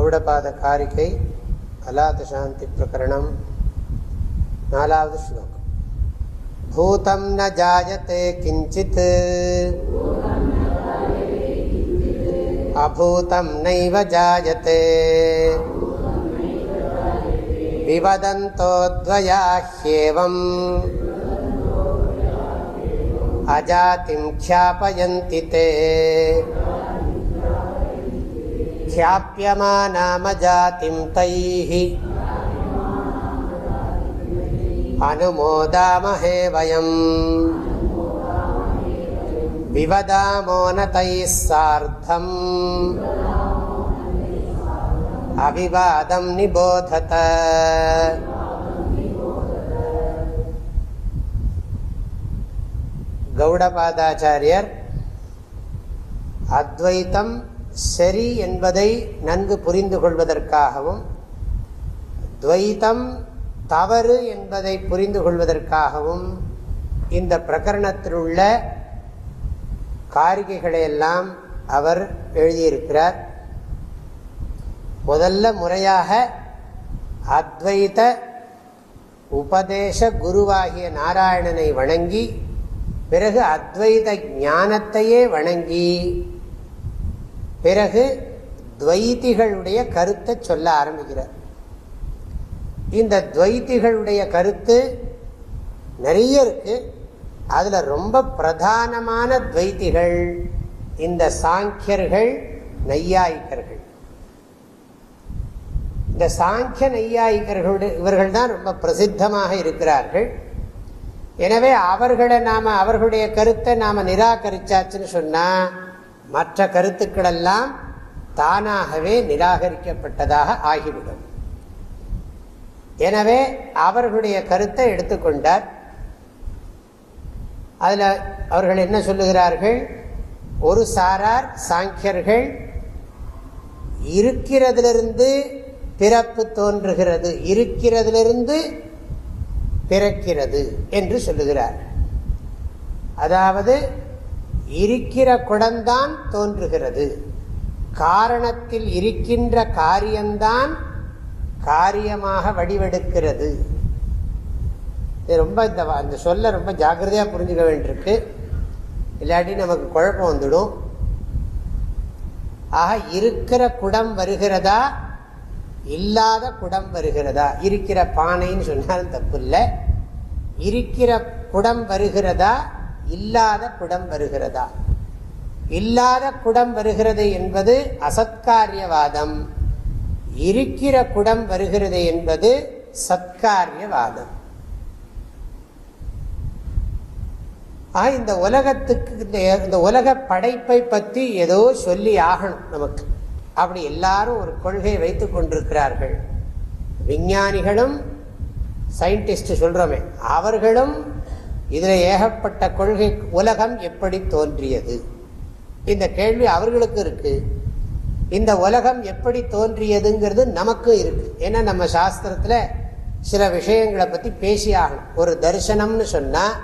கௌடபாதகாரிகை அலாதசாந்தி பிரகரணம் நாலாவது ஸ்லோகம் பூதம் ந ஜாயத்தே கிஞ்சித் அபூதம் நைவ ஜாயத்தே விவதந்தோத்வயாஹ்யேவம் அஜாதிம் க்ஷாபயந்தி தே ख्याप्यमानामजातिं तैः अनुमोदामहे वयम् विवदामो न तैः सार्धम् अभिवादं निबोधत गौडपादाचार्यर् अद्वैतम् சரி என்பதை நன்கு புரிந்து கொள்வதற்காகவும் துவைத்தம் தவறு என்பதை புரிந்து கொள்வதற்காகவும் இந்த பிரகரணத்தில் உள்ள காரிகைகளையெல்லாம் அவர் எழுதியிருக்கிறார். முதல்ல முறையாக அத்வைத உபதேச குருவாகிய நாராயணனை வணங்கி பிறகு அத்வைத ஞானத்தையே வணங்கி பிறகு துவைத்திகளுடைய கருத்தை சொல்ல ஆரம்பிக்கிறார். இந்த துவைத்திகளுடைய கருத்து நிறைய இருக்கு. அதுல ரொம்ப பிரதானமான துவைத்திகள் இந்த சாங்கியர்கள் நையாயிக்கர்கள் இந்த சாங்கிய நையாயிக்கர்களுடைய இவர்கள் தான் ரொம்ப பிரசித்தமாக இருக்கிறார்கள். எனவே அவர்களை நாம அவர்களுடைய கருத்தை நாம நிராகரிச்சாச்சுன்னு சொன்னா மற்ற கருத்துக்களெல்லாம் தானாகவே நிராகரிக்கப்பட்டதாக ஆகிவிடும். எனவே அவர்களுடைய கருத்தை எடுத்துக்கொண்டார். அதில் அவர்கள் என்ன சொல்லுகிறார்கள்? ஒரு சாரார் சாங்கியர்கள் இருக்கிறதிலிருந்து பிறப்பு தோன்றுகிறது இருக்கிறதிலிருந்து பிறக்கிறது என்று சொல்லுகிறார். அதாவது இருக்கிற குடம்தான் தோன்றுகிறது. காரணத்தில் இருக்கின்ற காரியம்தான் காரியமாக வடிவெடுக்கிறது. ரொம்ப இந்த அந்த சொல்ல ரொம்ப ஜாக்கிரதையாக புரிஞ்சுக்க வேண்டியிருக்கு. இல்லாட்டி நமக்கு குழப்பம் வந்துடும். ஆக இருக்கிற குடம் வருகிறதா? இல்லாத குடம் வருகிறதா? இருக்கிற பானைன்னு சொன்னாலும் தப்பு இல்லை. இருக்கிற குடம் வருகிறதா? இல்லாத குடம் வருகிறதா? இல்லாத குடம் வருகிறது என்பது அசத்காரியவாதம். இருக்கிற குடம் வருகிறது என்பது சத்காரியவாதம். இந்த உலகத்துக்கு இந்த உலக படைப்பை பற்றி ஏதோ சொல்லி ஆகணும் நமக்கு. அப்படி எல்லாரும் ஒரு கொள்கையை வைத்துக் கொண்டிருக்கிறார்கள். விஞ்ஞானிகளும் சயின்டிஸ்ட் சொல்கிறோமே அவர்களும் இதில் ஏகப்பட்ட கொள்கை உலகம் எப்படி தோன்றியது? இந்த கேள்வி அவர்களுக்கு இருக்கு. இந்த உலகம் எப்படி தோன்றியதுங்கிறது நமக்கும் இருக்கு. ஏன்னா நம்ம சாஸ்திரத்தில் சில விஷயங்களை பற்றி பேசி ஆகணும். ஒரு தரிசனம்னு சொன்னால்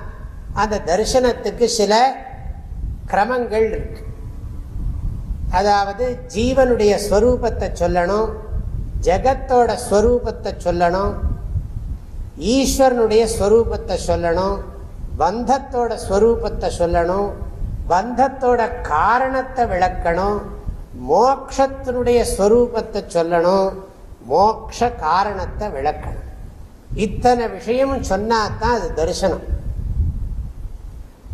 அந்த தரிசனத்துக்கு சில கிரமங்கள் இருக்கு. அதாவது ஜீவனுடைய ஸ்வரூபத்தை சொல்லணும் ஜெகத்தோட ஸ்வரூபத்தை சொல்லணும் ஈஸ்வரனுடைய ஸ்வரூபத்தை சொல்லணும் பந்தத்தோட ஸ்வரூபத்தை சொல்லணும் பந்தத்தோட காரணத்தை விளக்கணும் மோக்ஷத்தினுடைய ஸ்வரூபத்தை சொல்லணும் மோக்ஷ காரணத்தை விளக்கணும். இத்தனை விஷயமும் சொன்னாதான் அது தரிசனம்.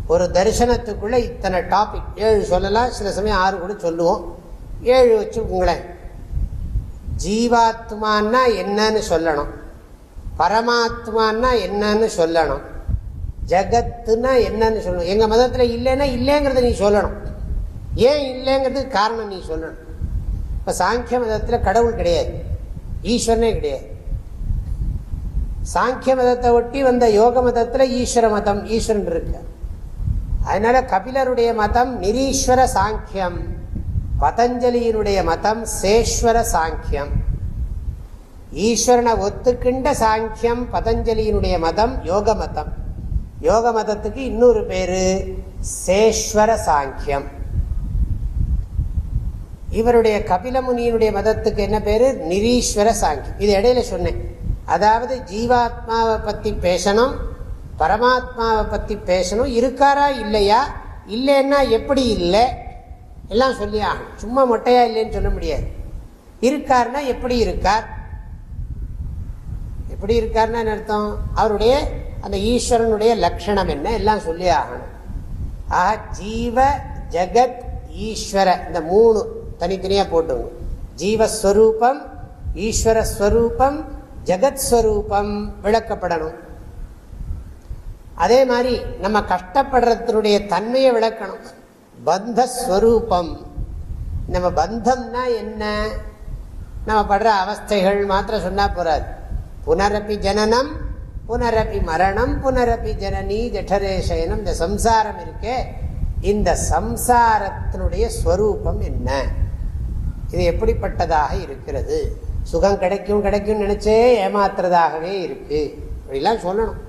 ஒரு தரிசனத்துக்குள்ள இத்தனை டாபிக் ஏழு சொல்லலாம் சில சமயம் ஆறு கூட சொல்லுவோம். ஏழு வச்சுக்கோங்களேன். ஜீவாத்மான்னா என்னன்னு சொல்லணும். பரமாத்மான்னா என்னன்னு சொல்லணும். ஜகத்துனா என்னன்னு சொல்லணும். எங்க மதத்துல இல்லைன்னா இல்லைங்கிறத நீ சொல்லணும். ஏன் இல்லைங்கிறதுக்கு காரணம் நீ சொல்லணும். இப்ப சாங்கிய மதத்துல கடவுள் கிடையாது. ஈஸ்வரனே கிடையாது. சாங்கிய மதத்தை ஒட்டி வந்த யோக மதத்துல ஈஸ்வர மதம் ஈஸ்வரன் இருக்கு. அதனால கபிலருடைய மதம் நிரீஸ்வர சாங்கியம். பதஞ்சலியினுடைய மதம் சேஸ்வர சாங்கியம். ஈஸ்வரனை ஒத்துக்கின்ற சாங்கியம் பதஞ்சலியினுடைய மதம் யோக மதம். யோக மதத்துக்கு இன்னொரு பேரு சேஸ்வர சாங்கியம். இவருடைய கபில முனியினுடைய மதத்துக்கு என்ன பேரு? நிரீஸ்வர சாங்கியம். இது இடையில சொன்னேன். அதாவது ஜீவாத்மாவை பத்தி பேசணும் பரமாத்மாவை பத்தி பேசணும் இருக்காரா இல்லையா? இல்லைன்னா எப்படி இல்லை? எல்லாம் சொல்லி ஆகணும். சும்மா மொட்டையா இல்லைன்னு சொல்ல முடியாது. இருக்காருன்னா எப்படி இருக்கார்? எப்படி இருக்காருன்னா என்ன அர்த்தம்? அவருடைய அந்த ஈஸ்வரனுடைய லட்சணம் என்ன? எல்லாம் சொல்லி ஆகணும். ஆக ஜீவ ஜெகத் ஈஸ்வர இந்த மூணு தனித்தனியாக போட்டுங்க ஜீவஸ்வரூபம் ஈஸ்வரஸ்வரூபம் ஜெகத் ஸ்வரூபம் விளக்கப்படணும். அதே மாதிரி நம்ம கஷ்டப்படுறதுடைய தன்மையை விளக்கணும். பந்தஸ்வரூபம். நம்ம பந்தம்னா என்ன? நம்ம படுற அவஸ்தைகள் மாத்திரம் சொன்னா போறாது. புனரப்பி ஜனனம் புனரபி மரணம் புனரபி ஜனனி ஜடரேசயனம் இந்த சம்சாரம் இருக்கே. இந்த சம்சாரத்தினுடைய ஸ்வரூபம் என்ன? இது எப்படிப்பட்டதாக இருக்கிறது? சுகம் கிடைக்கும் கிடைக்கும் நினைச்சே ஏமாத்துறதாகவே இருக்கு. அப்படிலாம் சொல்லணும்.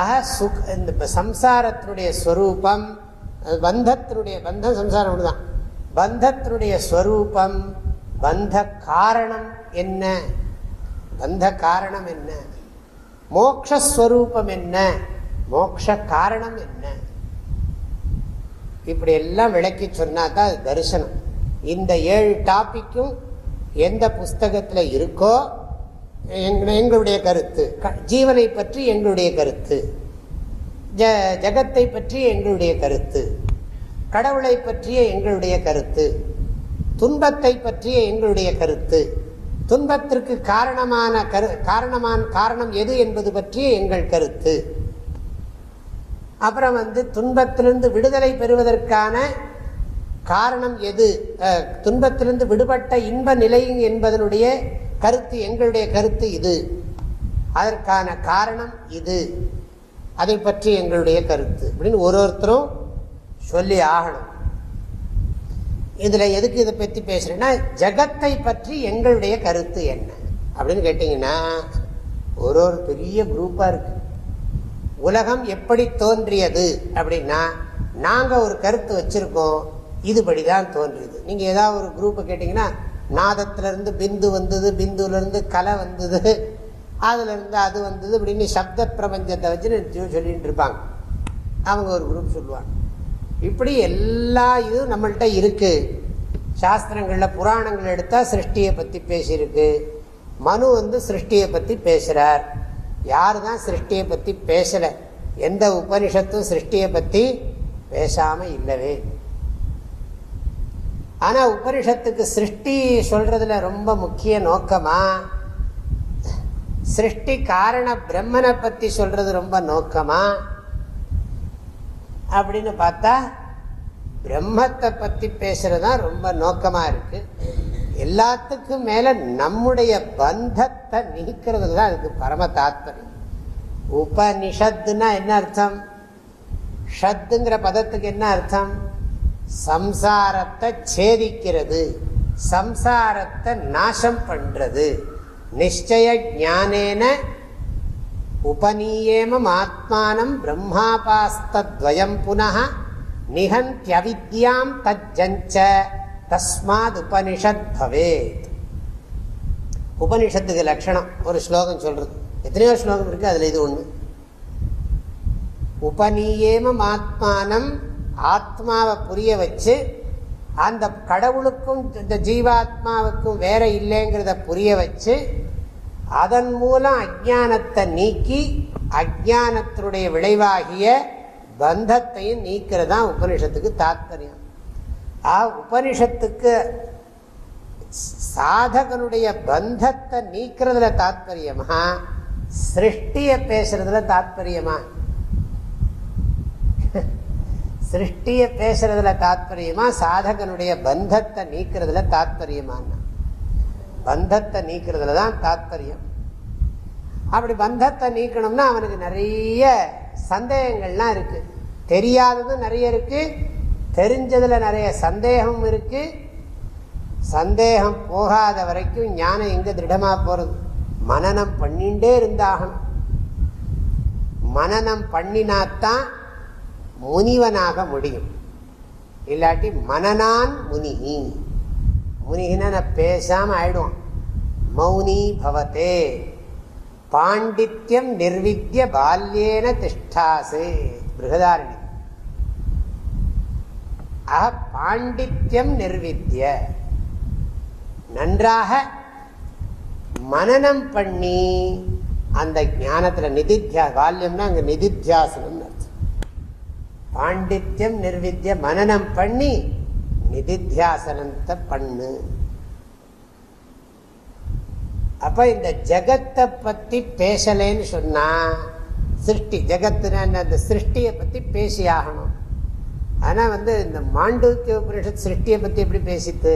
ஆக சுக் இந்த சம்சாரத்தினுடைய ஸ்வரூபம் பந்தத்தினுடைய பந்தம் சம்சாரம் தான் பந்தத்தினுடைய ஸ்வரூபம் பந்த காரணம் என்ன? பந்த காரணம் என்ன மோக்ஸ்வரூபம் என்ன மோக்ஷ காரணம் என்ன இப்படி எல்லாம் விளக்கி சொன்னா தான் தரிசனம். இந்த ஏழு டாபிக்கும் எந்த புஸ்தகத்தில் இருக்கோ எங்களுடைய கருத்து. ஜீவனை பற்றி எங்களுடைய கருத்து. ஜ ஜகத்தை பற்றி எங்களுடைய கருத்து. கடவுளை பற்றிய எங்களுடைய கருத்து. துன்பத்தை பற்றிய எங்களுடைய கருத்து. துன்பத்திற்கு காரணமான கரு காரணமான காரணம் எது என்பது பற்றிய எங்கள் கருத்து. அப்புறம் வந்து துன்பத்திலிருந்து விடுதலை பெறுவதற்கான காரணம் எது? துன்பத்திலிருந்து விடுபட்ட இன்ப நிலை என்பதனுடைய கருத்து எங்களுடைய கருத்து இது. அதற்கான காரணம் இது. அதை பற்றி எங்களுடைய கருத்து. அப்படின்னு ஒரு ஒருத்தரும் சொல்லி ஆகணும். இதுல எதுக்கு இதை பற்றி பேசுறேன்னா ஜகத்தை பற்றி எங்களுடைய கருத்து என்ன? அப்படின்னு கேட்டீங்கன்னா ஒரு ஒரு பெரிய குரூப்பா இருக்கு. உலகம் எப்படி தோன்றியது அப்படின்னா நாங்க ஒரு கருத்து வச்சிருக்கோம் இதுபடிதான் தோன்றியது. நீங்க ஏதாவது ஒரு குரூப்பை கேட்டீங்கன்னா நாதத்துல இருந்து பிந்து வந்தது பிந்துல இருந்து கலை வந்தது அதுல இருந்து அது வந்தது அப்படின்னு சப்த பிரபஞ்சத்தை வச்சு சொல்லிட்டு இருப்பாங்க. அவங்க ஒரு குரூப் சொல்லுவாங்க. இப்படி எல்லா இதுவும் நம்மள்கிட்ட இருக்கு. சாஸ்திரங்களில் புராணங்கள் எடுத்தால் சிருஷ்டியை பற்றி பேசியிருக்கு. மனு வந்து சிருஷ்டியை பற்றி பேசுகிறார் யார் தான் சிருஷ்டியை பற்றி பேசலை? எந்த உபனிஷத்தும் சிருஷ்டியை பற்றி பேசாமல் இல்லவே. ஆனால் உபனிஷத்துக்கு சிருஷ்டி சொல்கிறதுல ரொம்ப முக்கிய நோக்கமாக சிருஷ்டி காரண பிரம்மனை பற்றி சொல்கிறது ரொம்ப நோக்கமாக அப்படின்னு பார்த்தா பிரம்மத்தை பத்தி பேசுறதுதான் ரொம்ப நோக்கமாக இருக்கு. எல்லாத்துக்கும் மேலே நம்முடைய பந்தத்தை நீக்கிறதுல தான் அதுக்கு பரம தாத்பரியம். உபனிஷத்துனா என்ன அர்த்தம்? ஷத்துங்கிற பதத்துக்கு என்ன அர்த்தம்? சம்சாரத்தை சேதிக்கிறது சம்சாரத்தை நாசம் பண்றது. நிச்சய ஞானேன உபநீயேமம் ஆத்மானம் பிரம்மாபாஸ்தத்வயம் புனः நிகந்தியவித்யாம் தஜ்ஜஞ்ச தஸ்மாத் உபனிஷத் பவேத் உபனிஷத்துக்கு லட்சணம் ஒரு ஸ்லோகம் சொல்றது. எத்தனையோ ஸ்லோகம் இருக்கு அதுல இது ஒண்ணு. உபநீயேமம் ஆத்மானம் ஆத்மாவை புரிய வச்சு அந்த கடவுளுக்கும் இந்த ஜீவாத்மாவுக்கும் வேற இல்லைங்கிறத புரிய வச்சு அதன் மூலம் அஜானத்தை நீக்கி அஜானத்தினுடைய விளைவாகிய பந்தத்தையும் நீக்கிறதா உபனிஷத்துக்கு தாத்பரியம். ஆ உபனிஷத்துக்கு சாதகனுடைய பந்தத்தை நீக்கிறதுல தாத்பரியமா? சிருஷ்டிய பேசுறதுல தாத்பரியமா? சிருஷ்டிய பேசுறதுல தாத்பரியமா? சாதகனுடைய பந்தத்தை நீக்கிறதுல தாத்பரியமான பந்தத்தை நீக்கிறதுல தான் தாத்பரியம். அப்படி பந்தத்தை நீக்கணும்னா அவனுக்கு நிறைய சந்தேகங்கள்லாம் இருக்கு. தெரியாததும் நிறைய இருக்கு. தெரிஞ்சதுல நிறைய சந்தேகம் இருக்கு. சந்தேகம் போகாத வரைக்கும் ஞானம் எங்க திருடமா போறது? மனநம் பண்ணிண்டே இருந்தாகணும். மனநம் பண்ணினாத்தான் முனிவனாக முடியும். இல்லாட்டி மனநான் முனிகி முனிகின பேசாம ஆயிடுவான். மௌனி பவத்தே பாண்டித்யம் நிர்வித்திய பால்யேன திஷ்டாசு. பிருகதாரணி ஆக பாண்டித்யம் நிர்வித்திய நன்றாக மனநம் பண்ணி அந்த ஞானத்தில் நிதித்தியா பால்யம்னா அங்கே நிதித்தியாசனம் பாண்டித்யம் நிர்வித்திய மனநம் பண்ணி நிதித்தியாசனத்தை பண்ணு. அப்ப இந்த ஜகத்தை பத்தி பேசலேன்னு சொன்னா சிருஷ்டி ஜகத்துன அந்த சிருஷ்டியை பத்தி பேசி ஆகணும் ஆனா வந்து இந்த மாண்டூக்கிய உபனிஷத் சிருஷ்டியை பத்தி எப்படி பேசித்து?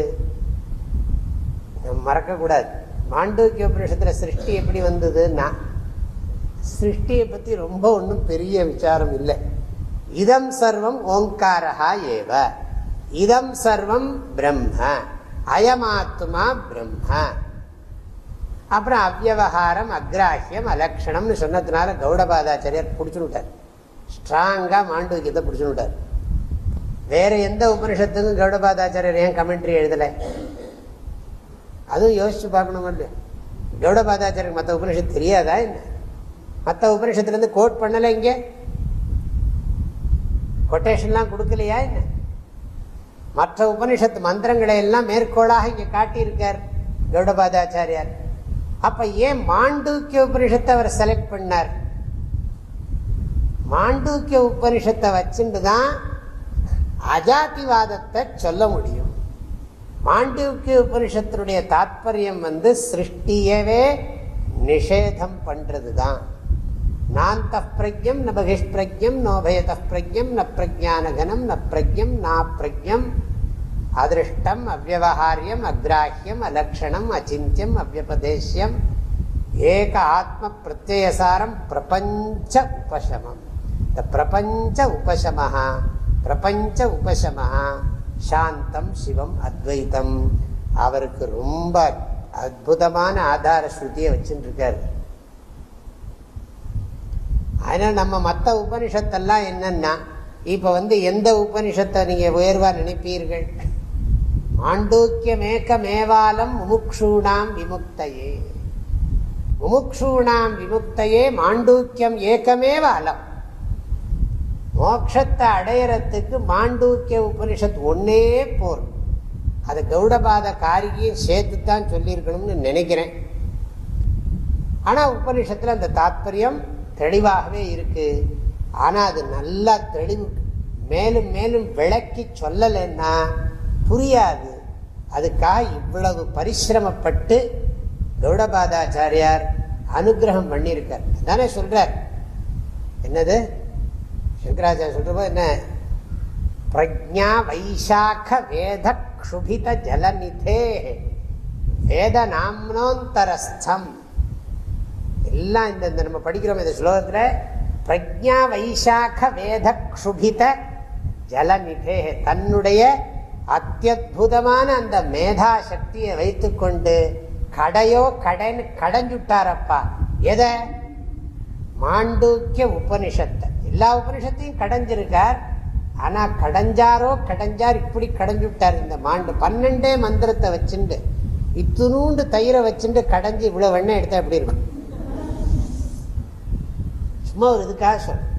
மறக்க கூடாது. மாண்டூக்கிய உபனிஷத்துல சிருஷ்டி எப்படி வந்ததுன்னா சிருஷ்டியை பத்தி ரொம்ப ஒன்றும் பெரிய விசாரம் இல்லை. இதம் சர்வம் ஓங்காரா ஏவ. இதம் சர்வம் பிரம்ம. அயமாத்மா பிரம்ம. அப்புறம் அவ்வகாரம் அக்ராஹியம் அலக்ஷணம்னு சொன்னதுனால கௌடபாதாச்சாரியர் பிடிச்சுட்டார் ஸ்ட்ராங்காக மாண்டூக்கியத்தை பிடிச்சுட்டார் வேற எந்த உபனிஷத்துக்கும் கௌடபாதாச்சாரியர் ஏன் கமெண்ட்ரி எழுதலை? அதுவும் யோசிச்சு பார்க்கணும் இல்லையா? கௌடபாதாச்சாரியருக்கு மற்ற உபனிஷத்து தெரியாதா என்ன? மற்ற உபனிஷத்துலேருந்து கோட் பண்ணலை இங்கே? கொட்டேஷன்லாம் கொடுக்கலையா என்ன? மற்ற உபனிஷத்து மந்திரங்களை எல்லாம் மேற்கோளாக இங்கே காட்டியிருக்கார் கௌடபாதாச்சாரியார். அப்ப ஏன் மாண்டூக்கிய உபனிஷத்தை அவர் செலக்ட் பண்ணார்? மாண்டூக்கிய உபனிஷத்தை வச்சுட்டு தான் அஜாதிவாதத்தை சொல்ல முடியும். மாண்டூக்கிய உபனிஷத்தினுடைய தாத்பரியம் வந்து சிருஷ்டியவே நிஷேதம் பண்றது தான் நாந்த பிரஜம் ந பகிஷ்பிரஜம் நோபயத பிரஜம் ந பிரஜானகனம் ந பிரஜம் நா பிரஜம் அதிருஷ்டம் அவ்வகாரியம் அக்ராஹியம் அலக்ஷணம் அச்சிந்தியம் அவ்வபதேசியம் ஏக ஆத்ம பிரத்யசாரம் பிரபஞ்ச உபசமம் இந்த பிரபஞ்ச உபசமஹா பிரபஞ்ச உபசமஹா சாந்தம் சிவம் அத்வைத்தம் அவருக்கு ரொம்ப அற்புதமான ஆதார ஸ்ருதியை வச்சுட்டு இருக்காரு அதனால் நம்ம மற்ற உபனிஷத்தெல்லாம் என்னென்னா இப்போ வந்து எந்த உபனிஷத்தை நீங்கள் உயர்வாக நினைப்பீர்கள்? மாண்டூக்கியமேக்கமேவாலம் முமுக்ஷூணாம் விமுக்தையே. முமுக்ஷூணாம் விமுக்தையே மாண்டூக்கியம் ஏக்கமேவ அலம். மோட்சத்தை அடையறத்துக்கு மாண்டூக்கிய உபனிஷத் ஒன்னே போர். அது கௌடபாத காரிகையும் சேர்த்து தான் சொல்லியிருக்கணும்னு நினைக்கிறேன். ஆனால் உபனிஷத்தில் அந்த தாத்பரியம் தெளிவாகவே இருக்கு. ஆனால் அது நல்லா தெளிவு மேலும் மேலும் விளக்கி சொல்லலைன்னா புரியாது. அதுக்காக இவ்வளவு பரிசிரமப்பட்டு கௌடபாதாச்சாரியார் அனுகிரகம் பண்ணியிருக்கார். தானே சொல்றார். என்னது? சங்கராச்சாரிய சொல்றப்போ என்ன? பிரஜா வைசாக்க வேத க்ஷுபித ஜலநிதே. வேத நாம்னோந்தரஸ்தம். எல்லாம் இந்த நம்ம படிக்கிறோம் இந்த ஸ்லோகத்தில் பிரஜா வைசாக வேத க்ஷுபித ஜலநிதே தன்னுடைய அத்தியுதமான அந்த மேதா சக்தியை வைத்துக்கொண்டு கடையோ கடைன்னு கடைஞ்சுட்டாரப்பா. எதை? மாண்டூக்கிய உபனிஷத்தை. எல்லா உபனிஷத்தையும் கடைஞ்சிருக்கார். ஆனால் கடைஞ்சாரோ கடைஞ்சார் இப்படி கடைஞ்சுட்டார் இந்த மாண்டு. பன்னெண்டே மந்திரத்தை வச்சுண்டு இத்துணூண்டு தயிரை வச்சுட்டு கடைஞ்சி இவ்வளோ வெண்ணெய் எடுத்தால் எப்படி இருக்கும்? இன்னொரு இதுக்காக சொல்றேன்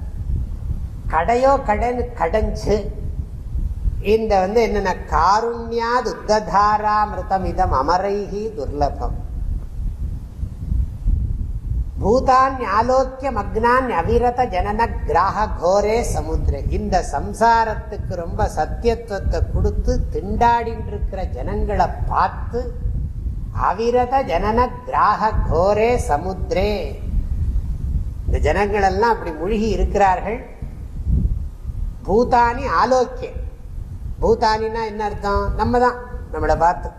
கடையோ கடன் கடைஞ்சு இந்த வந்து என்னென்ன காருண்யாது உத்ததாராமிருதம் இதம் அமரைகி துர்லபம். பூதான் ஆலோக்கிய மக்னான் அவிரத ஜனன கிராக கோரே சமுத்திரே இந்த சம்சாரத்துக்கு ரொம்ப சத்தியத்துவத்தை கொடுத்து திண்டாடிட்டு இருக்கிற ஜனங்களை பார்த்து அவிரத ஜனன கிராக கோரே சமுத்திரே இந்த ஜனங்கள் எல்லாம் அப்படி மூழ்கி இருக்கிறார்கள். பூதானி ஆலோக்கியம். பூதானின்னா என்ன அர்த்தம்? நம்ம தான் நம்மளை பார்த்து.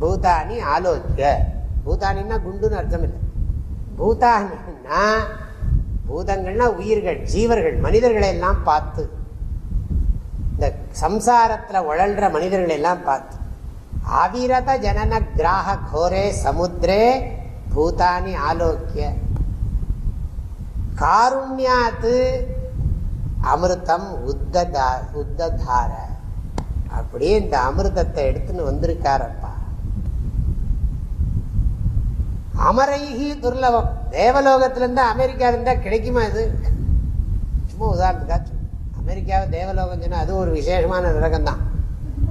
பூதானி ஆலோக்கிய. பூதானின்னா குண்டுன்னு அர்த்தம் இல்லை. பூதானின்னா பூதங்கள்னா உயிர்கள் ஜீவர்கள் மனிதர்களை எல்லாம் பார்த்து. இந்த சம்சாரத்தில் உழல்ற மனிதர்களை எல்லாம் பார்த்து. அவிரத ஜனன கிராக கோரே சமுத்திரே பூதானி ஆலோக்கிய. காருண்யாத்து அமிர்தம் உத்ததார. அப்படியே இந்த அமிர்தத்தை எடுத்துன்னு வந்திருக்காரப்பா. அமரைகி துர்லபம். தேவலோகத்திலிருந்து அமெரிக்கா இருந்தால் கிடைக்குமா இது? சும்மா உதாரணத்துக்காச்சும் அமெரிக்காவை தேவலோகம் சொன்னால் அது ஒரு விசேஷமான நரகம் தான்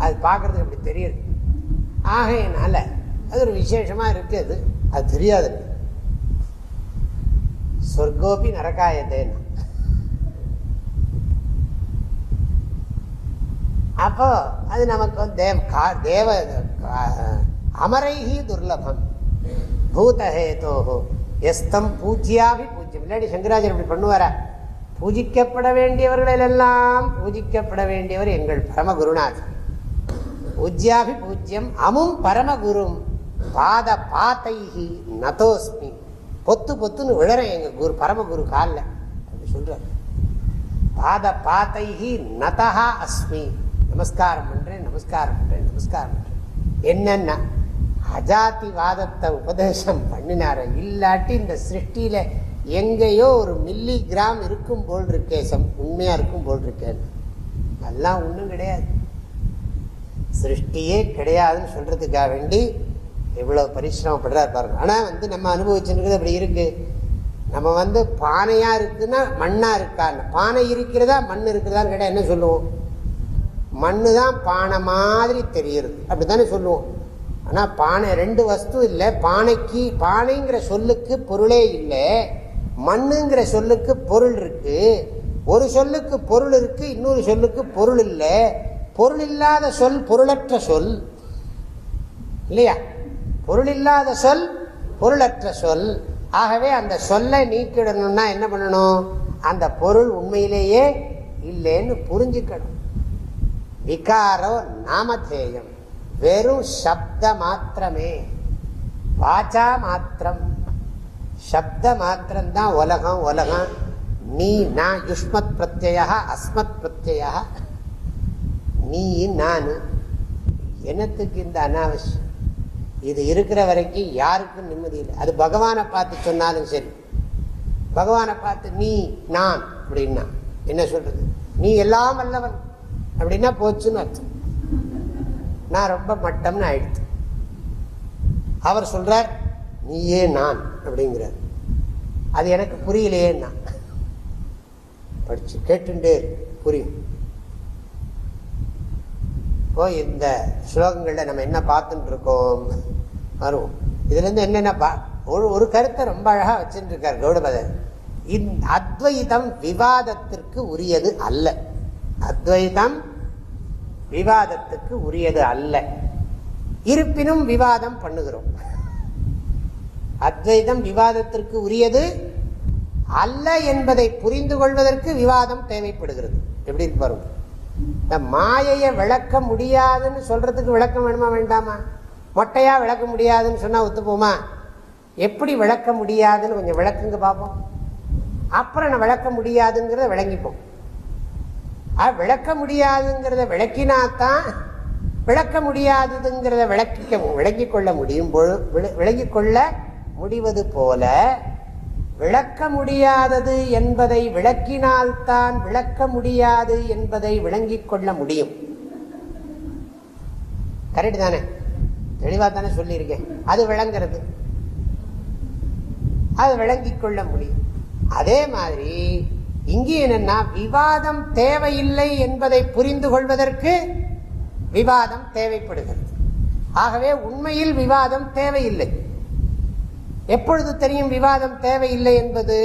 அது பார்க்கறதுக்கு அப்படி தெரியுது. ஆகையினால அது ஒரு விசேஷமாக இருக்குது அது. தெரியாது சொர்க்கோபி நரகாயத்தேன்னு அப்போ அது நமக்கு வந்து தேவ கா- தேவ அமரைஹி துர்லபம். பூதஹேதோஹோ எஸ்தம் பூஜ்யாபி பூஜ்யம். இல்லாடி சங்கராஜர் இப்படி பண்ணுவாரா? பூஜிக்கப்பட வேண்டியவர்களெல்லாம் பூஜிக்கப்பட வேண்டியவர் எங்கள் பரமகுருநாதர். பூஜ்யாபி பூஜ்யம் அமும் பரமகுரும் பாத பாத்தைஹி நதோஸ்மி. பொத்து பொத்துன்னு விழறேன் எங்கள் குரு பரமகுரு காலில். அப்படி சொல்கிறார் பாத பாத்தைஹி நதஹா அஸ்மி. நமஸ்காரம் பண்ணுறேன் நமஸ்காரம் பண்ணுறேன் நமஸ்காரம் பண்ணுறேன் என்னென்னா? அஜாதிவாதத்தை உபதேசம் பண்ணினார? இல்லாட்டி இந்த சிருஷ்டியில் எங்கேயோ ஒரு மில்லி கிராம் இருக்கும் போல் இருக்கே சம் உண்மையாக இருக்கும் போல் இருக்கேன் அதெல்லாம் ஒன்றும் கிடையாது. சிருஷ்டியே கிடையாதுன்னு சொல்கிறதுக்காக வேண்டி எவ்வளோ பரிசிரமப்படுறாரு பாருங்க. ஆனால் வந்து நம்ம அனுபவிச்சுருக்கிறது அப்படி இருக்குது நம்ம வந்து பானையாக இருக்குன்னா மண்ணாக இருக்கான்னு. பானை இருக்கிறதா மண் இருக்கிறதான்னு கேட்டால் என்ன சொல்லுவோம்? மண்ணு தான் பானை மாதிரி தெரியுது. அப்படித்தானே சொல்லுவோம். ஆனால் பானை ரெண்டு வஸ்து இல்லை. பானைக்கு பானைங்கிற சொல்லுக்கு பொருளே இல்லை. மண்ணுங்கிற சொல்லுக்கு பொருள் இருக்கு. ஒரு சொல்லுக்கு பொருள் இருக்கு இன்னொரு சொல்லுக்கு பொருள் இல்லை. பொருள் இல்லாத சொல் பொருளற்ற சொல். இல்லையா? பொருள் இல்லாத சொல் பொருளற்ற சொல். ஆகவே அந்த சொல்லை நீக்கிடணும்னா என்ன பண்ணணும்? அந்த பொருள் உண்மையிலேயே இல்லைன்னு புரிஞ்சுக்கணும். விகாரோ நாமதேயம். வெறும் சப்த மாத்திரமே. வாச்சா மாத்திரம். சப்த மாத்திரம்தான் உலகம் உலகம். நீ நான் யுஷ்மத் பிரத்யா அஸ்மத் பிரத்யா நீ நான். என்னத்துக்கு இந்த அனாவசியம்? இது இருக்கிற வரைக்கும் யாருக்கும் நிம்மதி இல்லை. அது பகவானை பார்த்து சொன்னாலும் சரி. பகவானை பார்த்து நீ நான் அப்படின்னா என்ன சொல்றது? நீ எல்லாம் வல்லவன். அப்படின்னா போச்சுன்னு அர்த்தம். நான் ரொம்ப மட்டம்னு ஆயிடுச்சு. அவர் சொல்றார் நீயே நான் அப்படிங்கிறார். அது எனக்கு புரியலையேன்னா படிச்சு கேட்டுட்டே புரியும். இப்போ இந்த ஸ்லோகங்களில் நம்ம என்ன பார்த்துட்டு இருக்கோம் வருவோம். இதுலேருந்து என்னென்ன பா- ஒரு ஒரு கருத்தை ரொம்ப அழகாக வச்சுட்டு இருக்கார் கௌடபதர். இந்த அத்வைதம் விவாதத்திற்கு உரியது அல்ல. அத்வைதம் விவாதத்துக்கு உரியது அல்ல. இருப்பினும் விவாதம் பண்ணுகிறோம். அத்வைதம் விவாதத்திற்கு உரியது அல்ல என்பதை புரிந்து கொள்வதற்கு விவாதம் தேவைப்படுகிறது. எப்படி இருக்கு இந்த மாயையை விளக்க முடியாதுன்னு சொல்றதுக்கு விளக்கம் வேணுமா வேண்டாமா? மொட்டையா விளக்க முடியாதுன்னு சொன்னா ஒத்துப்போமா? எப்படி விளக்க முடியாதுன்னு கொஞ்சம் விளக்குங்க பார்ப்போம் அப்புறம் நான் விளக்க முடியாதுங்கிறத விளங்கிப்போம். விளக்க முடியாதுங்கிறத விளக்கினாத்தான் விளக்க முடியாததுங்கிறத விளக்கிக்க விளங்கிக் கொள்ள முடியும் விளங்கிக் கொள்ள முடிவது போல விளக்க முடியாதது என்பதை விளக்கினால்தான் விளக்க முடியாது என்பதை விளங்கிக் கொள்ள முடியும். கரெக்ட் தானே? தெளிவா தானே சொல்லியிருக்கேன். அது விளங்குறது. அது விளங்கிக் கொள்ள முடியும். அதே மாதிரி இங்கே என்னன்னா விவாதம் தேவையில்லை என்பதை புரிந்து கொள்வதற்கு விவாதம் தேவைப்படுகிறது. ஆகவே உண்மையில் விவாதம் தேவையில்லை. எப்பொழுது தெரியும் விவாதம் தேவையில்லை என்பது?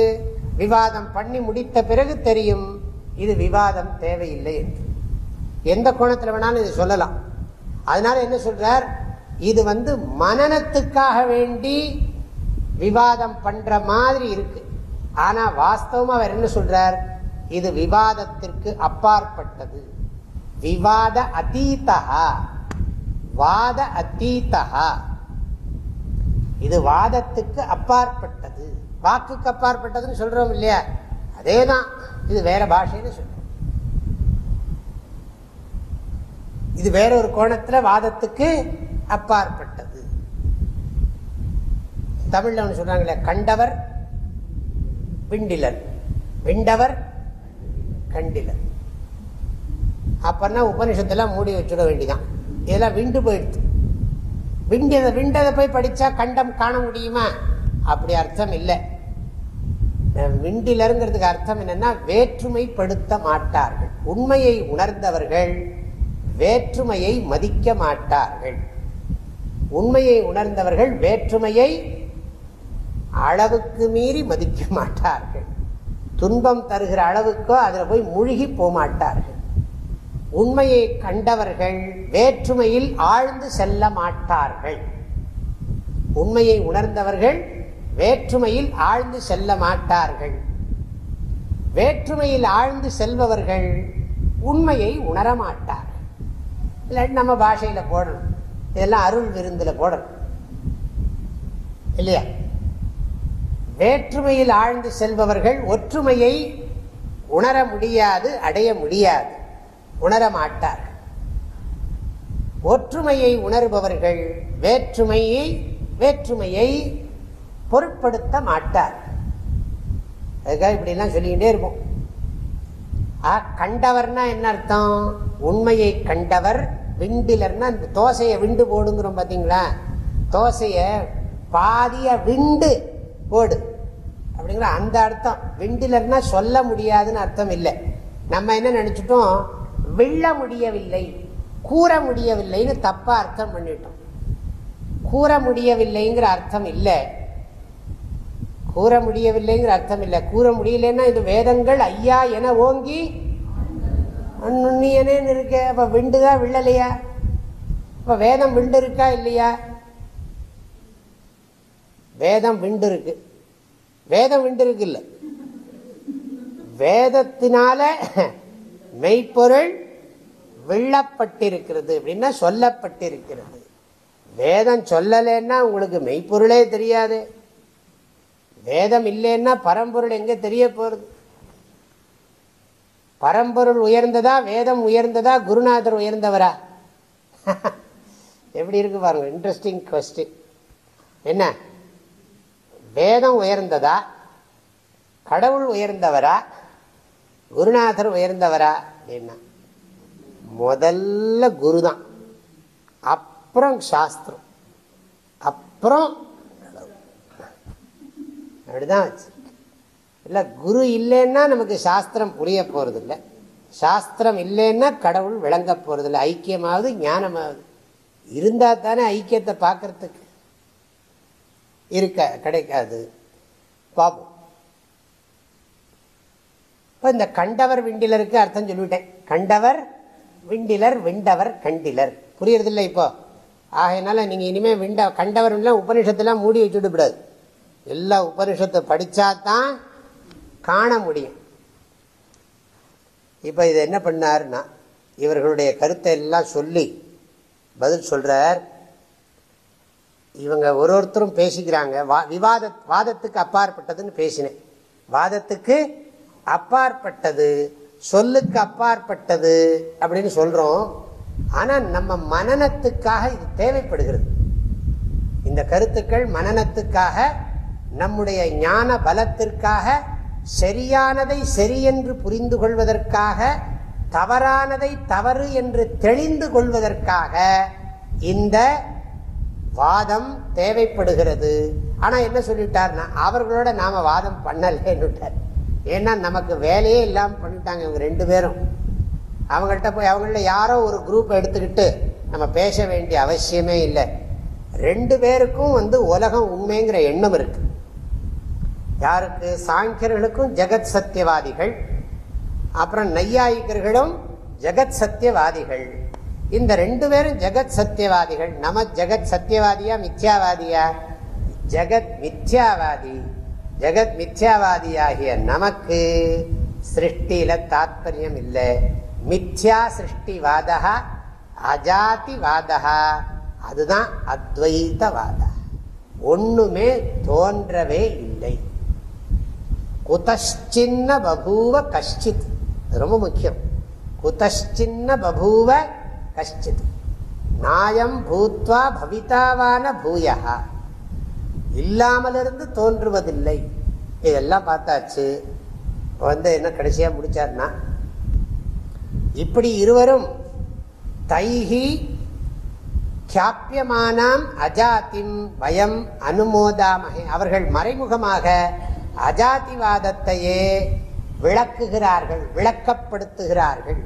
விவாதம் பண்ணி முடித்த பிறகு தெரியும் இது விவாதம் தேவையில்லை என்று. எந்த கோணத்தில் வேணாலும் இதை சொல்லலாம். அதனால என்ன சொல்றார்? இது வந்து மனநத்துக்காக வேண்டி விவாதம் பண்ற மாதிரி இருக்கு. ஆனா வாஸ்தவமா அவர் என்ன சொல்றார்? இது விவாதத்திற்கு அப்பாற்பட்டது. விவாத அதீதா வாத அதீதா இது வாதத்துக்கு அப்பாற்பட்டது. வாக்குக்கு அப்பாற்பட்டதுன்னு சொல்றோம் இல்லையா? அதே தான் இது வேற பாஷைன்னு சொல்றோம். இது வேற ஒரு கோணத்துல வாதத்துக்கு அப்பாற்பட்டது. தமிழ்ல ஒன்று சொல்றாங்களே கண்டவர் விண்டிலர். விண்டவர் கண்டிலர். அப்பன்னா உபனிஷத்தெல்லாம் மூடி வச்சுட வேண்டிதான். இதெல்லாம் விண்டு போயிடுது விண்டதை விண்டதை போய் படித்தா கண்டம் காண முடியுமா? அப்படி அர்த்தம் இல்லை. விண்டிலருங்கிறதுக்கு அர்த்தம் என்னன்னா வேற்றுமைப்படுத்த மாட்டார்கள். உண்மையை உணர்ந்தவர்கள் வேற்றுமையை மதிக்க மாட்டார்கள். உண்மையை உணர்ந்தவர்கள் வேற்றுமையை அளவுக்கு மீறி மதிக்க மாட்டார்கள். துன்பம் தருகிற அளவுக்கோ அதில் போய் மூழ்கி போமாட்டார்கள். உண்மையை கண்டவர்கள் வேற்றுமையில் ஆழ்ந்து செல்ல மாட்டார்கள். உண்மையை உணர்ந்தவர்கள் வேற்றுமையில் ஆழ்ந்து செல்ல மாட்டார்கள். வேற்றுமையில் ஆழ்ந்து செல்பவர்கள் உண்மையை உணரமாட்டார்கள் இல்லாட்டி நம்ம பாஷையில் போடணும். இதெல்லாம் அருள் விருந்தில் போடணும். இல்லையா? வேற்றுமையில் ஆழ்ந்து செல்பவர்கள் ஒற்றுமையை உணர முடியாது அடைய முடியாது. உணர மாட்டார்கள் ஒற்றுமையை உணர்பவர்கள் வேற்றுமையை வேற்றுமையை பொருட்படுத்த மாட்டார். அதுக்காக இப்படிலாம் சொல்லிக்கிட்டே இருப்போம். ஆ கண்டவர்னா என்ன அர்த்தம்? உண்மையை கண்டவர் விண்டிலர்னா இந்த தோசையை விண்டு போடுங்கிறோம் பார்த்தீங்களா? தோசையை பாதிய விண்டு போடு. அப்படிங்கிற அந்த அர்த்தம். விண்டிலர்னா சொல்ல முடியாதுன்னு அர்த்தம் இல்லை. நம்ம என்ன நினச்சிட்டோம்? விழ முடியவில்லை கூற முடியவில்லைன்னு தப்பா அர்த்தம் பண்ணிட்டோம். கூற முடியவில்லைங்கிற அர்த்தம் இல்லை. கூற முடியவில்லைங்கிற அர்த்தம் இல்லை. கூற முடியலன்னா இது வேதங்கள் ஐயா என ஓங்கி நுண்ணியனே இருக்க அப்ப விண்டுதான் விழலையா? இப்ப வேதம் விண்டு இருக்கா இல்லையா? வேதம் விண்டு இருக்கு வேதம் விண்டு இருக்கு இல்ல வேதத்தினால மெய்ப்பொருள் விழப்பட்டிருக்கிறது அப்படின்னா சொல்லப்பட்டிருக்கிறது. வேதம் சொல்லலைன்னா உங்களுக்கு மெய்ப்பொருளே தெரியாது. வேதம் இல்லைன்னா பரம்பொருள் எங்க தெரிய போறது? பரம்பொருள் உயர்ந்ததா வேதம் உயர்ந்ததா குருநாதர் உயர்ந்தவரா? எப்படி இருக்கு பாருங்க இன்ட்ரெஸ்டிங் கொஸ்டின் என்ன? வேதம் உயர்ந்ததா கடவுள் உயர்ந்தவரா? குருநாதர் உயர்ந்தவரா அப்படின்னா முதல்ல குரு தான் அப்புறம் சாஸ்திரம். அப்புறம் அப்படிதான் வச்சு இல்லை குரு இல்லைன்னா நமக்கு சாஸ்திரம் புரிய போகிறதில்ல சாஸ்திரம் இல்லைன்னா கடவுள் விளங்க போகிறதில்ல ஐக்கியமாவது ஞானமாவது. இருந்தால் தானே ஐக்கியத்தை பார்க்கறதுக்கு இருக்க கிடைக்காது. பார்ப்போம் இப்போ இந்த கண்டவர் விண்டிலருக்கு அர்த்தம் சொல்லிவிட்டேன். கண்டவர் விண்டிலர் விண்டவர் கண்டிலர். புரியறதில்லை இப்போ? ஆகையினால நீங்கள் இனிமேல் விண்ட கண்டவர் உபனிஷத்தெல்லாம் மூடி வச்சுட்டு விடாது எல்லா உபனிஷத்தை படித்தா தான் காண முடியும். இப்போ இது என்ன பண்ணாருன்னா இவர்களுடைய கருத்தை எல்லாம் சொல்லி பதில் சொல்கிறார் இவங்க ஒரு ஒருத்தரும் பேசிக்கிறாங்க. வா விவாத வாதத்துக்கு அப்பாற்பட்டதுன்னு பேசினேன். வாதத்துக்கு அப்பாற்பட்டது சொல்லுக்கு அப்பாற்பட்டது அப்படின்னு சொல்றோம். ஆனா நம்ம மனநத்துக்காக இது தேவைப்படுகிறது. இந்த கருத்துக்கள் மனநத்துக்காக நம்முடைய ஞான பலத்திற்காக சரியானதை சரி என்று புரிந்து கொள்வதற்காக தவறானதை தவறு என்று தெளிந்து கொள்வதற்காக இந்த வாதம் தேவைப்படுகிறது. ஆனா என்ன சொல்லிட்டார்னா அவர்களோட நாம வாதம் பண்ணலேன்னுட்டார். ஏன்னா நமக்கு வேலையே இல்லாமல் பண்ணிட்டாங்க இவங்க ரெண்டு பேரும். அவங்கள்ட்ட போய் அவங்கள யாரோ ஒரு குரூப் எடுத்துக்கிட்டு நம்ம பேச வேண்டிய அவசியமே இல்லை. ரெண்டு பேருக்கும் வந்து உலகம் உண்மைங்கிற எண்ணம் இருக்கு. யாருக்கு? சாங்கியர்களுக்கும் ஜெகத் சத்தியவாதிகள் அப்புறம் நையாயிகர்களும் ஜெகத் சத்தியவாதிகள். இந்த ரெண்டு பேரும் ஜெகத் சத்தியவாதிகள். நம ஜெகத் சத்தியவாதியா மித்யாவாதியா? ஜெகத் மித்யாவாதி. ஜெகத் மித்யாவாதியாகிய நமக்கு சிருஷ்டியில தாத்பரியம் இல்லை மித்யா சிருஷ்டிவாதா அஜாதிவாதா அதுதான் அத்வைத்தவாத ஒண்ணுமே தோன்றவே இல்லை. குதச்சின்ன பபூவ கஷ்டித். ரொம்ப முக்கியம். குதச்சின்ன பபூவ கஷ்டித். நாயம் பூத்வா பவிதாவான பூயா இல்லாமலிருந்து தோன்றுவதில்லை. இதெல்லாம் பார்த்தாச்சு. வந்து என்ன கடைசியா முடிச்சார்னா இப்படி இருவரும் தைஹி கியாப்பியமானாம் அஜாத்திம் பயம் அனுமோதாமகே. அவர்கள் மறைமுகமாக அஜாதிவாதத்தையே விளக்குகிறார்கள் விளக்கப்படுத்துகிறார்கள்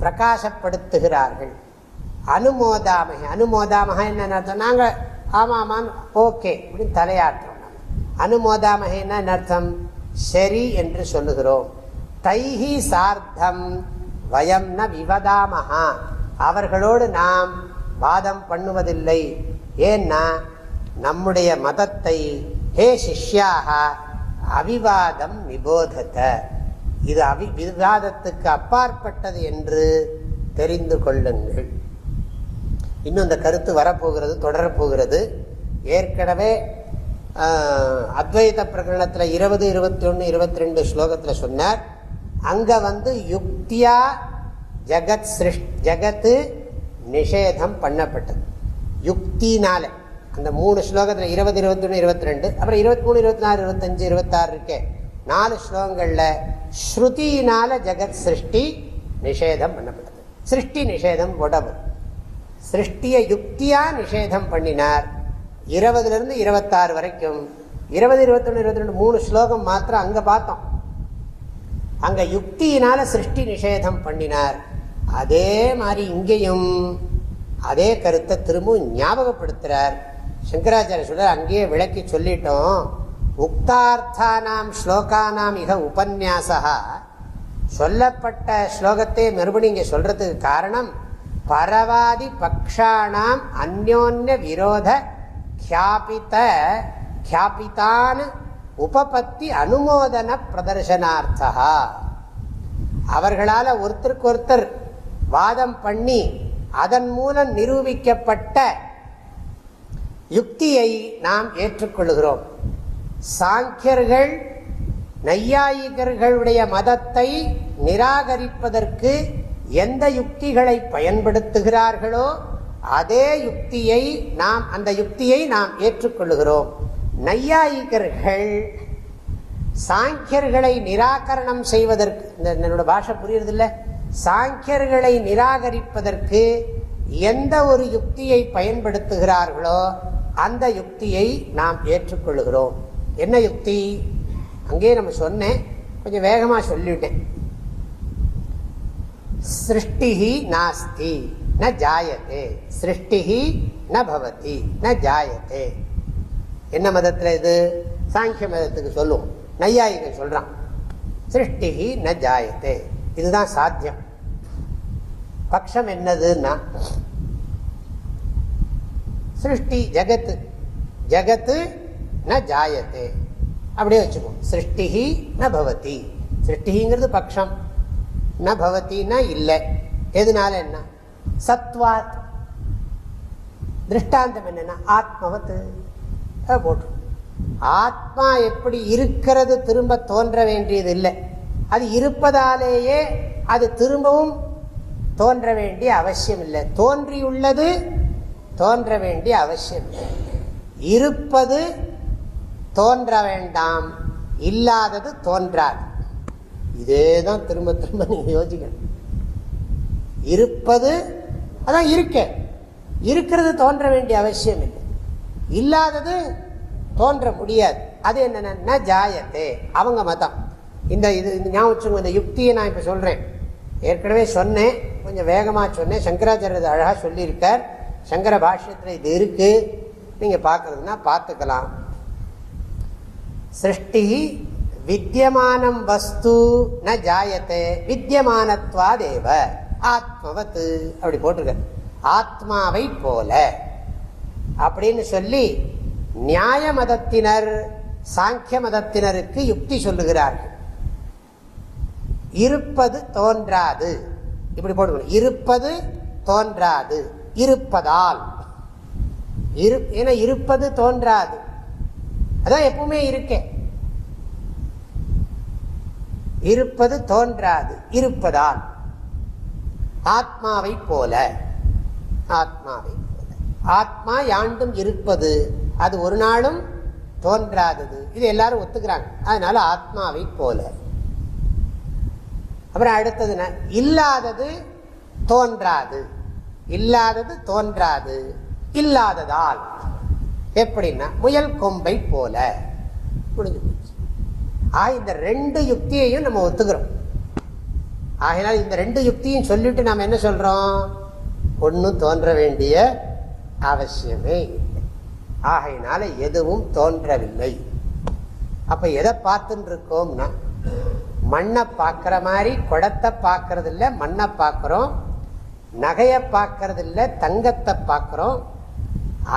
பிரகாசப்படுத்துகிறார்கள். அனுமோதாமகி. அனுமோதாமக என்ன நாங்கள் ஆமாமான் ஓகே அப்படின்னு தலையாட்டுறோம் அனுமோதாமகைன்னா என்ன அர்த்தம்? சரி என்று சொல்லுகிறோம். தைஹி சார்த்தம் வயம் ந விவதாமகா அவர்களோடு நாம் வாதம் பண்ணுவதில்லை. ஏன்னா நம்முடைய மதத்தை ஹே சிஷ்யாக அவிவாதம் விபோதத இது அவி விவாதத்துக்கு அப்பாற்பட்டது என்று தெரிந்து கொள்ளுங்கள். இன்னும் இந்த கருத்து வரப்போகிறது தொடரப்போகிறது. ஏற்கனவே அத்வைத பிரகடனத்தில் இருபது இருபத்தி ஒன்று இருபத்தி ரெண்டு ஸ்லோகத்தில் சொன்னார் அங்கே வந்து யுக்தியா ஜகத் சிருஷ் ஜகத்து நிஷேதம் பண்ணப்பட்டது. யுக்தினால அந்த மூணு ஸ்லோகத்தில் இருபது இருபத்தி ஒன்று இருபத்தி ரெண்டு அப்புறம் இருபத்தி மூணு இருபத்தி நாலு இருபத்தஞ்சு இருபத்தாறு இருக்கே. நாலு ஸ்லோகங்களில் ஸ்ருதியினால ஜெகத் சிருஷ்டி நிஷேதம் பண்ணப்பட்டது. சிருஷ்டி நிஷேதம் உடம்பு. சிருஷ்டியை யுக்தியா நிஷேதம் பண்ணினார். இருபதுல இருந்து இருபத்தாறு வரைக்கும். இருபது இருபத்தொன்னு இருபத்தி ரெண்டு மூணு ஸ்லோகம் மாத்திரம் அங்க பார்த்தோம். அங்க யுக்தியினால சிருஷ்டி நிஷேதம் பண்ணினார். அதே மாதிரி இங்கேயும் அதே கருத்தை திரும்பவும் ஞாபகப்படுத்துறார். சங்கராச்சாரிய சொல்ற அங்கேயே விளக்கி சொல்லிட்டோம். உக்தார்த்தானாம் ஸ்லோகானாம் மிக உபன்யாசா. சொல்லப்பட்ட ஸ்லோகத்தை மறுபடியும் இங்கே சொல்றதுக்கு காரணம் பரவாதி பக்ஷாணாம் அந்யோன்ய விரோத கியாபித கியாபித்தான் உபபத்தி அனுமோதன பிரதர்சனார்த்தா அவர்களால் ஒருத்தருக்கு ஒருத்தர் வாதம் பண்ணி அதன் மூலம் நிரூபிக்கப்பட்ட யுக்தியை நாம் ஏற்றுக்கொள்கிறோம். சாங்கியர்கள் நையாயிகர்களுடைய மதத்தை நிராகரிப்பதற்கு எந்த யுக்திகளை பயன்படுத்துகிறார்களோ அதே யுக்தியை நாம் அந்த யுக்தியை நாம் ஏற்றுக்கொள்கிறோம் நையாயிகர்கள் சாங்கியர்களை நிராகரணம் செய்வதற்கு என்னோட பாஷை புரியுறதில்ல சாங்கியர்களை நிராகரிப்பதற்கு எந்த ஒரு யுக்தியை பயன்படுத்துகிறார்களோ அந்த யுக்தியை நாம் ஏற்றுக்கொள்கிறோம் என்ன யுக்தி? அங்கே நம்ம சொன்னேன் கொஞ்சம் வேகமாக சொல்லிவிட்டேன் சிருஷ்டி நாஸ்தி ந ஜாயத்தே சிருஷ்டி ந பவதி ந ஜாயத்தே என்ன மதத்தில் இது? சாங்கிய மதத்துக்கு சொல்லுவோம். நையாயிகள் சொல்கிறான் சிருஷ்டி ந ஜாயத்தே இதுதான் சாத்தியம். பக்ஷம் என்னதுன்னா சிருஷ்டி ஜகத்து ஜகத்து ந ஜாயத்தே அப்படியே வச்சுக்கோ சிருஷ்டி ந பவதி. சிருஷ்டிங்கிறது பக்ஷம். ந பவத்தின்னா இல்லை. எதனால என்ன? சத்வாத் திருஷ்டாந்தம் என்னன்னா ஆத்மவத்து போட்டு ஆத்மா எப்படி இருக்கிறது திரும்ப தோன்ற வேண்டியது இல்லை. அது இருப்பதாலேயே அது திரும்பவும் தோன்ற வேண்டிய அவசியம் இல்லை. தோன்றியுள்ளது தோன்ற வேண்டிய அவசியம் இல்லை. இருப்பது தோன்ற வேண்டாம். இல்லாதது தோன்றாது. இதே தான் திரும்ப திரும்ப நீங்க யோசிக்கணும். இருப்பது அதான் இருக்க. இருக்கிறது தோன்ற வேண்டிய அவசியம் இல்லை. இல்லாதது தோன்ற முடியாது. அது என்னென்ன ஜாயத்தே. அவங்க மதம். இந்த இது ஞாபகம் இந்த யுக்தியை நான் இப்போ சொல்கிறேன் ஏற்கனவே சொன்னேன். கொஞ்சம் வேகமாக சொன்னேன். சங்கராச்சாரியர் அழகாக சொல்லியிருக்கார். சங்கர பாஷ்யத்தில் இது இருக்குது நீங்கள் பார்க்குறதுன்னா பார்த்துக்கலாம். சிருஷ்டி வித்தியமானம் வஸ்து ந ஜாயத்தே வித்தியமானத்வாதேவ ஆத்மவத்து அப்படி போட்டிருக்க ஆத்மாவை போல. அப்படின்னு சொல்லி நியாய மதத்தினர் சாங்கிய மதத்தினருக்கு யுக்தி சொல்லுகிறார்கள். இருப்பது தோன்றாது. இப்படி போட்டுக்கணும். இருப்பது தோன்றாது. இருப்பதால். இரு ஏன்னா இருப்பது தோன்றாது. அதான் எப்பவுமே இருக்கேன் இருப்பது தோன்றாது இருப்பதால். ஆத்மாவை போல. ஆத்மாவை போல. ஆத்மா யாண்டும் இருப்பது அது ஒரு நாளும் தோன்றாதது. இது எல்லாரும் ஒத்துக்கிறாங்க. அதனால ஆத்மாவை போல. அப்புறம் அடுத்தது இல்லாதது தோன்றாது. இல்லாதது தோன்றாது. இல்லாததால். எப்படின்னா முயல் கொம்பை போல. முடிஞ்சு ஆக ஆ இந்த ரெண்டு யுக்தியையும் நம்ம ஒத்துக்கிறோம். ஆகையினால் இந்த ரெண்டு யுக்தியும் சொல்லிட்டு நாம் என்ன சொல்கிறோம் ஒன்றும் தோன்ற வேண்டிய அவசியமே ஆகையினால எதுவும் தோன்றவில்லை. அப்போ எதை பார்த்துட்டு இருக்கோம்னா மண்ணை பார்க்குற மாதிரி குடத்தை பார்க்கறது இல்லை மண்ணை பார்க்குறோம். நகையை பார்க்கறது இல்லை தங்கத்தை பார்க்குறோம்.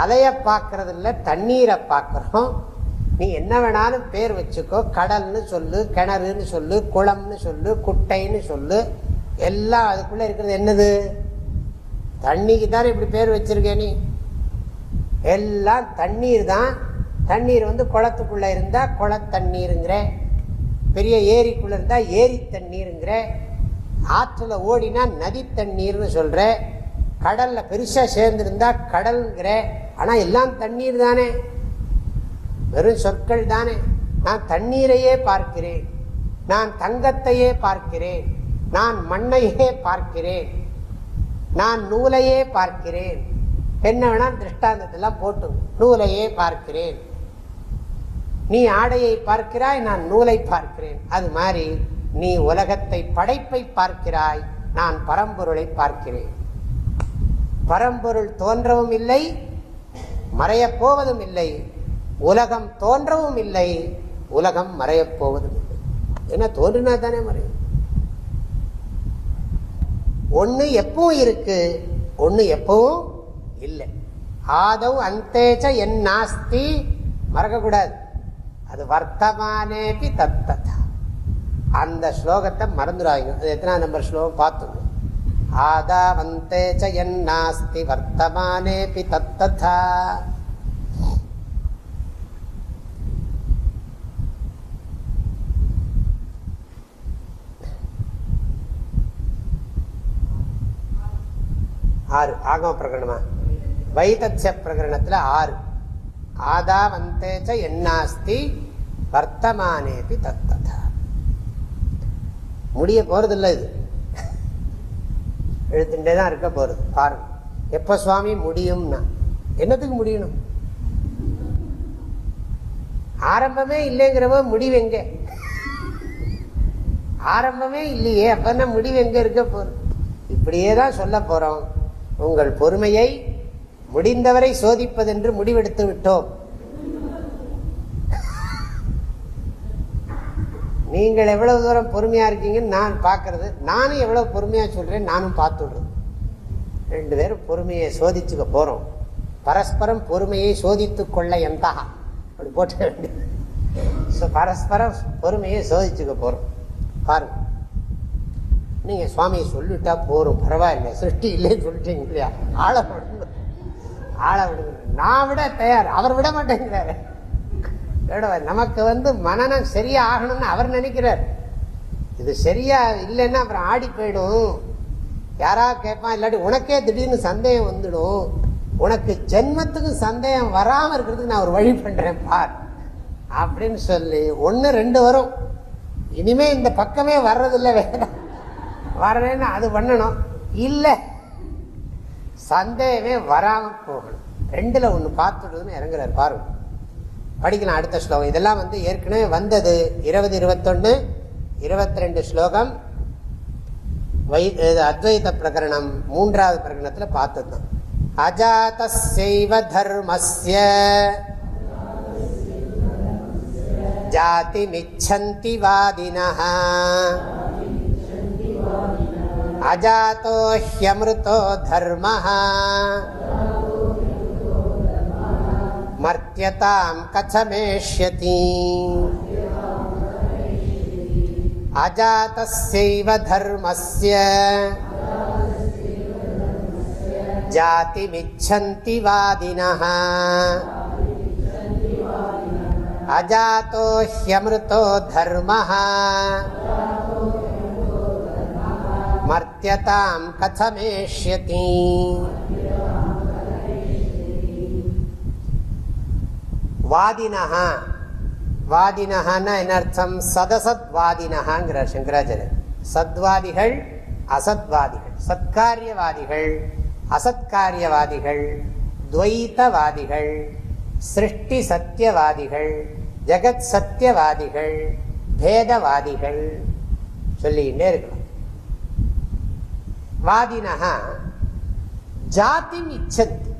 அலையை பார்க்கறது இல்லை தண்ணீரை பார்க்குறோம். நீ என்ன வேணாலும் பேர் வச்சுக்கோ. கடல்னு சொல்லு கிணறுன்னு சொல்லு குளம்னு சொல்லு குட்டைன்னு சொல்லு. எல்லாம் அதுக்குள்ளே இருக்கிறது என்னது? தண்ணிக்கு தானே இப்படி பேர் வச்சிருக்கே நீ? எல்லாம் தண்ணீர் தான். தண்ணீர் வந்து குளத்துக்குள்ளே இருந்தால் குள பெரிய ஏரிக்குள்ளே இருந்தால் ஏரி தண்ணீருங்கிற. ஆற்றுல ஓடினா நதி தண்ணீர்னு சொல்ற. கடலில் பெருசாக சேர்ந்துருந்தா கடல்ங்கிற. ஆனால் எல்லாம் தண்ணீர் தானே. வெறும் சொற்கள் தானே. நான் தண்ணீரையே பார்க்கிறேன். நான் தங்கத்தையே பார்க்கிறேன். நான் மண்ணையே பார்க்கிறேன். நான் நூலையே பார்க்கிறேன். என்ன வேணா திருஷ்டாந்தத்தெல்லாம் போட்டு நூலையே பார்க்கிறேன். நீ ஆடையை பார்க்கிறாய் நான் நூலை பார்க்கிறேன். அது மாதிரி நீ உலகத்தை படைப்பை பார்க்கிறாய் நான் பரம்பொருளை பார்க்கிறேன். பரம்பொருள் தோன்றவும் இல்லை மறையப்போவதும் இல்லை. உலகம் தோன்றவும் இல்லை உலகம் மறையப் போவதும் இல்லை. ஏன்னா தோன்றினா தானே மறையும்? ஒன்று எப்பவும் இருக்கு ஒன்று எப்பவும் இல்லை. ஆதவ் அந்தேச்ச என் நாஸ்தி மறக்கக்கூடாது. அது வர்த்தமானேபி தத்ததா. அந்த ஸ்லோகத்தை மறந்துடாங்க அது எத்தனை நம்பர் ஸ்லோகம்? பார்த்தோம் ஆதாவந்தேச்ச என் நாஸ்தி வர்த்தமானேபி தத்ததா. ஆறு. ஆகம பிரகடனமா? வைத்திய பிரகடனத்தில் ஆறு. ஆதாவந்தேச்ச என்னாஸ்தி வர்த்தமானேபி தத்ததா. முடிய போறதில்லை இது. எழுத்துட்டே தான் இருக்க போறது. பாருங்க. எப்ப சுவாமி முடியும்னா? என்னத்துக்கு முடியணும்? ஆரம்பமே இல்லைங்கிறவ முடிவு எங்க? ஆரம்பமே இல்லையே அப்ப என்ன முடிவு எங்க இருக்க போறது இப்படியே தான் சொல்ல போறோம். உங்கள் பொறுமையை முடிந்தவரை சோதிப்பதென்று முடிவெடுத்து விட்டோம். நீங்கள் எவ்வளவு தூரம் பொறுமையா இருக்கீங்கன்னு நான் பார்க்கறது. நானும் எவ்வளவு பொறுமையா சொல்றேன் நானும் பார்த்து ரெண்டு பேரும் பொறுமையை சோதிச்சுக்க போறோம். பரஸ்பரம் பொறுமையை சோதித்துக் கொள்ள எந்தா அப்படி போட்ட வேண்டியது பரஸ்பரம் பொறுமையை சோதிச்சுக்க போறோம். பாருங்க. நீங்க சுவாமியை சொல்லிட்டா போறோம். பரவாயில்ல சிருஷ்டி இல்லைன்னு சொல்லிட்டீங்க இல்லையா ஆள விடுங்க. ஆள விடுங்க. நான் விட தயார். அவர் விட மாட்டேங்கிறாரு. நமக்கு வந்து மனநம் சரியா ஆகணும்னு அவர் நினைக்கிறார். இது சரியா இல்லைன்னா அப்புறம் ஆடி போயிடும். யாராவது கேட்பான் இல்லாட்டி உனக்கே திடீர்னு சந்தேகம் வந்துடும். உனக்கு ஜென்மத்துக்கு சந்தேகம் வராமல் இருக்கிறதுக்கு நான் ஒரு வழி பண்றேன் பார். அப்படின்னு சொல்லி ஒன்று ரெண்டு வரும். இனிமே இந்த பக்கமே வர்றதில்லை வேற வரணும்னா அது பண்ணணும் இல்லை. சந்தேகமே வராமல் போகணும். ரெண்டில் ஒன்று பார்த்துடுதுன்னு இறங்குறாரு பாருங்க படிக்கலாம் அடுத்த ஸ்லோகம். இதெல்லாம் வந்து ஏற்கனவே வந்தது. இருபது இருபத்தொன்னு இருபத்தி ரெண்டு ஸ்லோகம். வை அத்வைத பிரகரணம் மூன்றாவது பிரகரணத்துல பார்த்ததுதான். அஜாத்தசைவ தர்மஸ்ய. ஜாதிமிச்சந்தி வாதினா அஜாத்தோ ஹியமிருத்தோ தர்ம மர்த்தியதாம் கச்சமேஷ்யதி அஜாத்தைவ தர்மஸ்ய ஜாதிமிச்சந்தி வாதினः அஜாத்தோ ஹியமிருத்தோ தர்மः மர்த்தியதாம் கதமேஷ்யதி வாதினஹா வாதினஹான்னா என்ன அர்த்தம் சதசத் வாதினஹாங்கிறார் சங்கராச்சாரியர் சத்வாதிகள் அசத்வாதிகள் சத்காரியவாதிகள் அசத்காரியவாதிகள் துவைத்தவாதிகள் சிருஷ்டி சத்தியவாதிகள் ஜெகத் சத்தியவாதிகள் பேதவாதிகள் சொல்லிக்கிட்டே இருக்கலாம் வாதினகா ஜாதி இச்சந்தி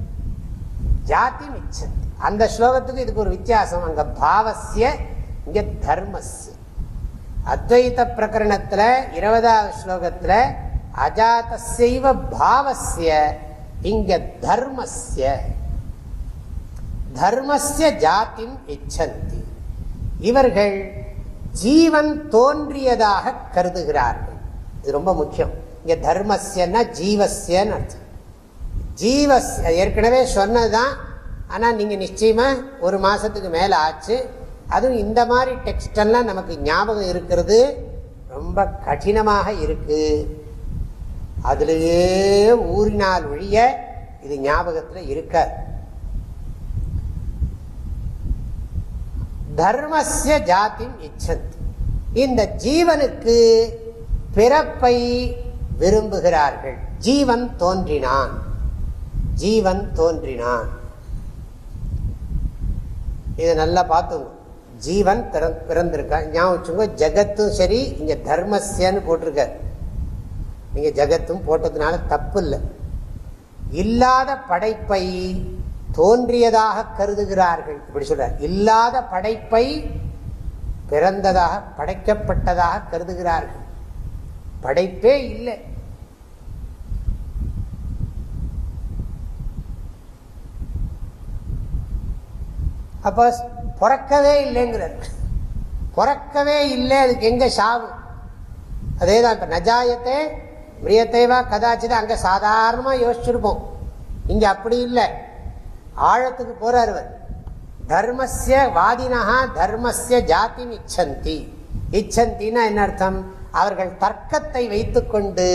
ஜாதி இச்சந்தி அந்த ஸ்லோகத்துக்கு இதுக்கு ஒரு வித்தியாசம். அங்க பாவசிய இங்க தர்மஸ்ய. அத்வைத பிரகரணத்துல இருபதாவது ஸ்லோகத்துல அஜாத்தைவ பாவசிய இங்க தர்மஸ்ய. தர்மஸ்ய ஜாத்தின் இச்சந்தி. இவர்கள் ஜீவன் தோன்றியதாக கருதுகிறார்கள். இது ரொம்ப முக்கியம். இங்க தர்மஸ்யன்னா ஜீவசியன்னு அர்த்தம். ஜீவஸ் ஏற்கனவே சொன்னதுதான். ஆனால் நீங்க நிச்சயமா ஒரு மாசத்துக்கு மேல ஆச்சு. அதுவும் இந்த மாதிரி டெக்ஸ்டெல்லாம் நமக்கு ஞாபகம் இருக்கிறது. ரொம்ப கடினமாக இருக்கு. அதுலேயே ஊறினால் ஒழிய இது ஞாபகத்தில் இருக்க தர்மஸ்ய ஜாத்தின் இச்சந்தி. இந்த ஜீவனுக்கு பிறப்பை விரும்புகிறார்கள். ஜீவன் தோன்றினான். ஜீவன் தோன்றினான். இதை நல்லா பார்த்துங்க. ஜீவன் பிறந்திருக்கா ஞாபகம் ஜெகத்தும் சரி இங்கே தர்மஸ்யன்னு போட்டிருக்காரு. நீங்கள் ஜெகத்தும் போட்டதுனால தப்பு இல்லை. இல்லாத படைப்பை தோன்றியதாக கருதுகிறார்கள். இப்படி சொல்றார். இல்லாத படைப்பை பிறந்ததாக படைக்கப்பட்டதாக கருதுகிறார்கள். படைப்பே இல்லை. அப்போ பிறக்கவே இல்லைங்கிறார். பிறக்கவே இல்லை அதுக்கு எங்க சாவு? அதே தான் இப்போ நஜாயத்தை மிரியத்தைவா கதாச்சித அங்கே சாதாரணமாக யோசிச்சிருப்போம். இங்கே அப்படி இல்லை. ஆழத்துக்கு போறார் அவர் தர்மஸ்ய வாதினா தர்மஸ்ய ஜாதி இச்சந்தி. இச்சந்தின்னா என்ன அர்த்தம்? அவர்கள் தர்க்கத்தை வைத்துக்கொண்டு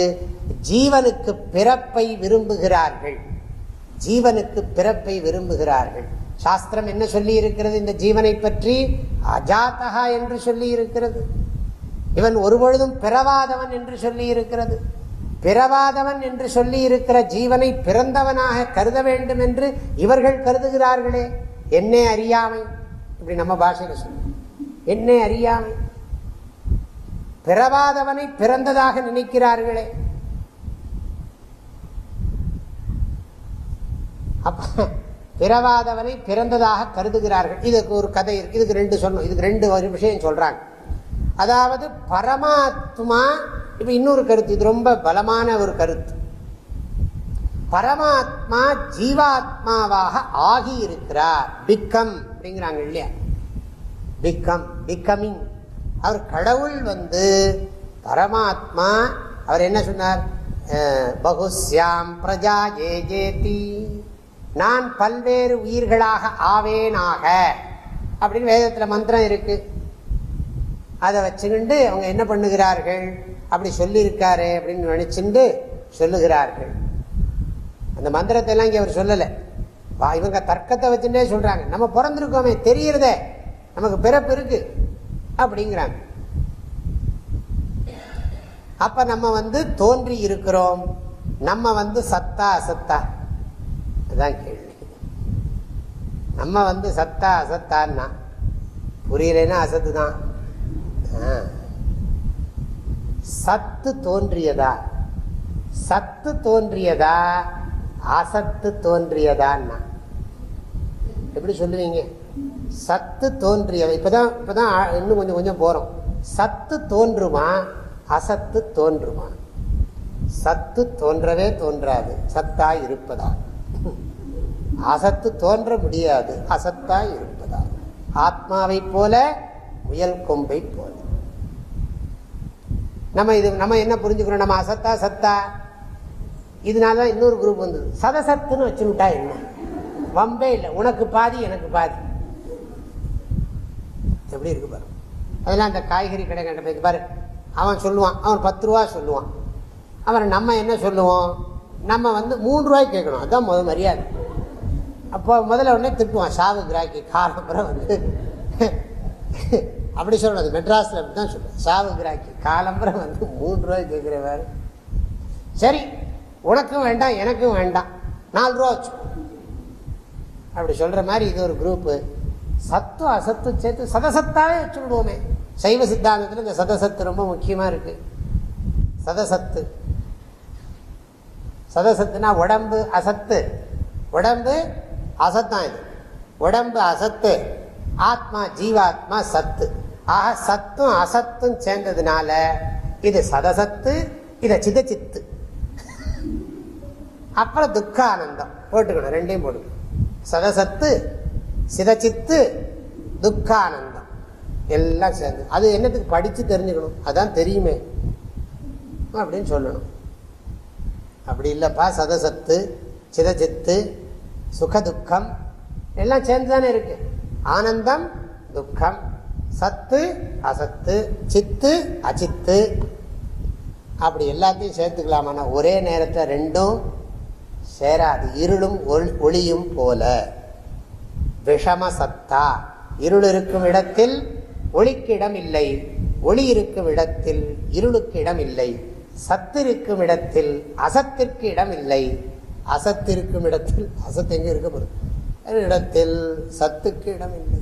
ஜீவனுக்கு பிறப்பை விரும்புகிறார்கள். ஜீவனுக்கு பிறப்பை விரும்புகிறார்கள். சாஸ்திரம் என்ன சொல்லி இருக்கிறது இந்த ஜீவனை பற்றி அஜாத்தகா என்று சொல்லி இருக்கிறது இவன் ஒருபொழுதும் பிறவாதவன் என்று சொல்லி இருக்கிறது பிறவாதவன் என்று சொல்லி இருக்கிற ஜீவனை பிறந்தவனாக கருத வேண்டும் என்று இவர்கள் கருதுகிறார்களே. என்னே அறியாமை. இப்படி நம்ம பாஷையில் சொல்ல என்னே அறியாமை. பிறவாதவனை பிறந்ததாக நினைக்கிறார்களே. அப்ப பிறவாதவனை பிறந்ததாக கருதுகிறார்கள். இதுக்கு ஒரு கதை இருக்கு. இதுக்கு ரெண்டு சொல்லணும் இதுக்கு ரெண்டு ஒரு விஷயம் சொல்றாங்க. அதாவது பரமாத்மா இப்ப இன்னொரு கருத்து இது ரொம்ப பலமான ஒரு கருத்து. பரமாத்மா ஜீவாத்மாவாக ஆகி இருக்கிறார் பிக்கம் அப்படிங்கிறாங்க இல்லையா? பிக்கம் பிக்கமிங் அவர் கடவுள் வந்து பரமாத்மா அவர் என்ன சொன்னார்? பகுஸ்யாம் பிரஜா ஜே ஜேதி. நான் பல்வேறு உயிர்களாக ஆவேனாக. அப்படின்னு வேதத்தில் மந்திரம் இருக்கு. அதை வச்சுக்கிண்டு அவங்க என்ன பண்ணுகிறார்கள்? அப்படி சொல்லியிருக்காரு அப்படின்னு நினைச்சுண்டு சொல்லுகிறார்கள். அந்த மந்திரத்தை எல்லாம் இங்கே அவர் சொல்லலை. இவங்க தர்க்கத்தை வச்சுட்டே சொல்கிறாங்க நம்ம பிறந்திருக்கோமே தெரியறதே. நமக்கு பிறப்பு இருக்குது அப்படிங்கிறாங்க. அப்ப நம்ம வந்து தோன்றி இருக்கிறோம். நம்ம வந்து சத்தா அசத்தா. அதுதான் கேள்வி. நம்ம வந்து சத்தா அசத்தான்னா புரியலைன்னா அசத்து தான் சத்து தோன்றியதா? சத்து தோன்றியதா? அசத்து தோன்றியதான்னா. எப்படி சொல்லுவீங்க? சத்து தோன்றியவை. இப்பதான் இப்பதான் இன்னும் கொஞ்சம் கொஞ்சம் போறோம். சத்து தோன்றுமா? அசத்து தோன்றுமா? சத்து தோன்றவே தோன்றாது. சத்தா இருப்பதா? அசத்து தோன்ற முடியாது. அசத்தா இருப்பதா? ஆத்மாவை போல முயல் கொம்பை போல. நம்ம இது நம்ம என்ன புரிஞ்சுக்கிறோம் நம்ம அசத்தா சத்தா? இதனால தான் இன்னொரு குரூப் வந்தது. சதசத்துன்னு வச்சுட்டா என்ன? வம்பே இல்லை. உனக்கு பாதி எனக்கு பாதி. எப்படி இருக்கு பாரு. அதெல்லாம் அந்த காய்கறி கடை கண்ட பாரு. அவன் சொல்லுவான் அவன் பத்து ரூபா சொல்லுவான். அவன் நம்ம என்ன சொல்லுவோம்? நம்ம வந்து மூணு ரூபாய்க்கு கேட்கணும். அதுதான் முதல் மரியாதை. அப்போ முதல்ல உடனே திட்டுவான் சாவு கிராக்கி காலப்புறம் வந்து. அப்படி சொல்லணும். மெட்ராஸில் அப்படி தான் சொல்லுவேன். சாவு கிராக்கி காலம்பரம் வந்து மூன்று ரூபாய்க்கு கேட்குறவாரு சரி உனக்கும் வேண்டாம் எனக்கும் வேண்டாம். நாலு ரூபா வச்சு அப்படி சொல்கிற மாதிரி இது ஒரு குரூப்பு சத்து அசத்து சேர்த்து சதசத்தாவே வச்சுடுவோமே சைவ சித்தாந்தத்தில் இந்த சதசத்து ரொம்ப முக்கியமாக இருக்குது சதசத்து. சதசத்துனா உடம்பு அசத்து. உடம்பு அசத்தான் இது. உடம்பு அசத்து. ஆத்மா ஜீவாத்மா சத்து. ஆக சத்தும் அசத்தும் சேர்ந்ததுனால இது சதசத்து இதை சிதச்சித்து. அப்புறம் துக்கானந்தம். போட்டுக்கணும் ரெண்டையும் போட்டுக்கணும். சதசத்து சிதச்சித்து துக்கானந்தம். எல்லாம் சேர்ந்து. அது என்னத்துக்கு படித்து தெரிஞ்சுக்கணும். அதான் தெரியுமே. அப்படின்னு சொல்லணும். அப்படி இல்லைப்பா சதசத்து சிதச்சித்து சுகதுக்கம் எல்லாம் சேர்ந்து தானே இருக்கு. ஆனந்தம் துக்கம் சத்து அசத்து சித்து அச்சித்து அப்படி எல்லாத்தையும் சேர்த்துக்கலாமா ஒரே நேரத்தில் ரெண்டும் சேராது. இருளும் ஒளியும் போல. விஷம சத்தா இருள் இருக்கும் இடத்தில் ஒளிக்கு இடம் இல்லை ஒளி இருக்கும் இடத்தில் இருளுக்கு இடம் இல்லை சத்து இருக்கும் இடத்தில் அசத்திற்கு இடம் இல்லை அசத்து இருக்கும் இடத்தில் அசத்து எங்க இருக்க போறது இடத்தில் சத்துக்கு இடம் இல்லை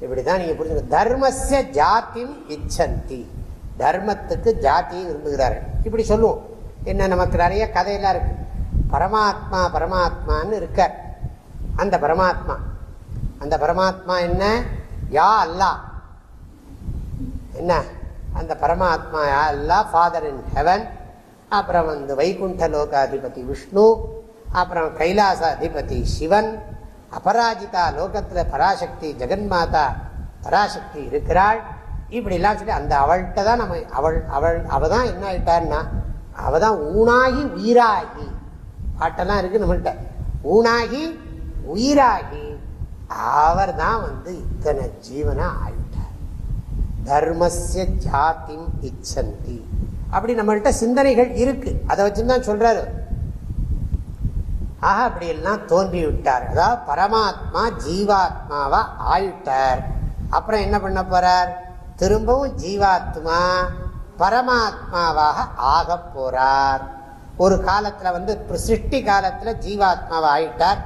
இப்படிதான் நீங்க புரிஞ்சு தர்மச ஜாத்தியும் இச்சந்தி. தர்மத்துக்கு ஜாத்தியை விரும்புகிறார்கள். இப்படி சொல்லுவோம். என்ன நமக்கு நிறைய கதையெல்லாம் இருக்கு. பரமாத்மா பரமாத்மான்னு இருக்கார். அந்த பரமாத்மா. அந்த பரமாத்மா என்ன? யா அல்லா. என்ன? அந்த பரமாத்மா யா அல்லா ஃபாதர் இன் ஹெவன் அப்புறம் வந்து வைகுண்ட லோகாதிபதி விஷ்ணு. அப்புறம் கைலாச அதிபதி சிவன். அபராஜிதா லோகத்தில் பராசக்தி ஜெகன்மாதா பராசக்தி இருக்கிறாள். இப்படிலாம் சொல்லி அந்த அவள்கிட்ட தான் நம்ம அவள் அவள் அவள் தான் என்ன ஆயிட்டான்னா அவள் தான் ஊனாகி உயிராகி. பாட்டெல்லாம் இருக்கு நம்மள்கிட்ட ஊனாகி உயிராகி அவர் தான் வந்து இத்தனை ஜீவனை ஆயிட்டார் தர்மசிய ஜாத்திம் இச்சந்தி. அப்படி நம்மள்கிட்ட சிந்தனைகள் இருக்கு. அதை வச்சுதான் சொல்றாரு. ஆக அப்படி எல்லாம் தோன்றி விட்டார் அதாவது பரமாத்மா ஜீவாத்மாவா ஆயிட்டார் அப்புறம் என்ன பண்ண போறார்? திரும்பவும் ஜீவாத்மா பரமாத்மாவாக ஆக போறார். ஒரு காலத்துல வந்து சிருஷ்டி காலத்துல ஜீவாத்மாவா ஆயிட்டார்.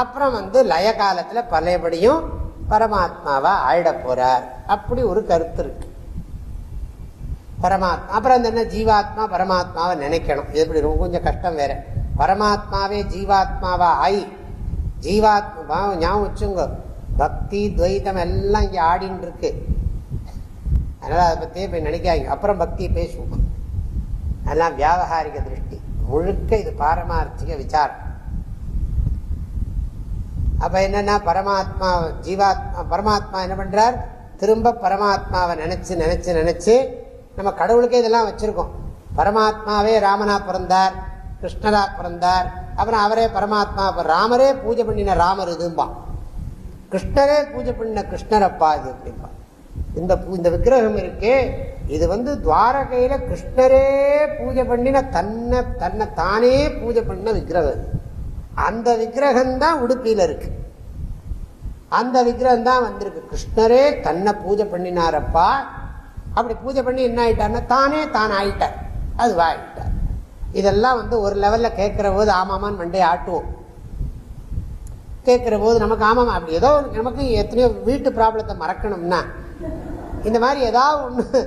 அப்புறம் வந்து லய காலத்தில் பழையபடியும் பரமாத்மாவா ஆயிட போறார். அப்படி ஒரு கருத்து இருக்கு. பரமாத்மா அப்புறம் அந்த என்ன? ஜீவாத்மா பரமாத்மாவை நினைக்கணும். இது எப்படி ரொம்ப கொஞ்சம் கஷ்டம் வேற. பரமாத்மாவே ஜீவாத்மாவா ஆயி ஜீவாத்மா ஞாபகம் வச்சுங்க பக்தி துவைதம் எல்லாம் இங்கே ஆடின்னு இருக்கு. அதனால் அதை பற்றியே போய் நினைக்காங்க அப்புறம் பக்தியை பேசுவோம். அதெல்லாம் வியாபகாரிக திருஷ்டி. முழுக்க இது பாரமார்த்திக விசாரம். அப்ப என்னன்னா பரமாத்மா ஜீவாத்மா பரமாத்மா என்ன பண்றார்? திரும்ப பரமாத்மாவை நினைச்சு நினைச்சு நினைச்சு நம்ம கடவுளுக்கே இதெல்லாம் வச்சிருக்கோம். பரமாத்மாவே ராமனா பிறந்தார் கிருஷ்ணரா பிறந்தார் அப்புறம் அவரே பரமாத்மா ராமரே பூஜை பண்ணின ராமர் இதும்பா. கிருஷ்ணரே பூஜை பண்ணின கிருஷ்ணரப்பா இது அப்படிம்பான் இந்த இந்த விக்கிரகம் இருக்கே இது வந்து துவாரகையில கிருஷ்ணரே பூஜை பண்ணின தன்னை தன்னை தானே பூஜை பண்ணின விக்கிரகம் அந்த விக்கிரகம்தான் உடுப்பியில் இருக்கு. அந்த விக்கிரகம் தான் வந்திருக்கு. கிருஷ்ணரே தன்னை பூஜை பண்ணினாரப்பா. அப்படி பூஜை பண்ணி என்ன ஆயிட்டார்னா தானே தான் ஆயிட்டார். அது வாயிட்டார். இதெல்லாம் வந்து ஒரு லெவலில் கேட்குற போது ஆமாமான்னு மண்டே ஆட்டுவோம். கேட்குற போது நமக்கு ஆமாம் அப்படி ஏதோ நமக்கு எத்தனையோ வீட்டு ப்ராப்ளத்தை மறக்கணும்னா இந்த மாதிரி ஏதாவது ஒன்று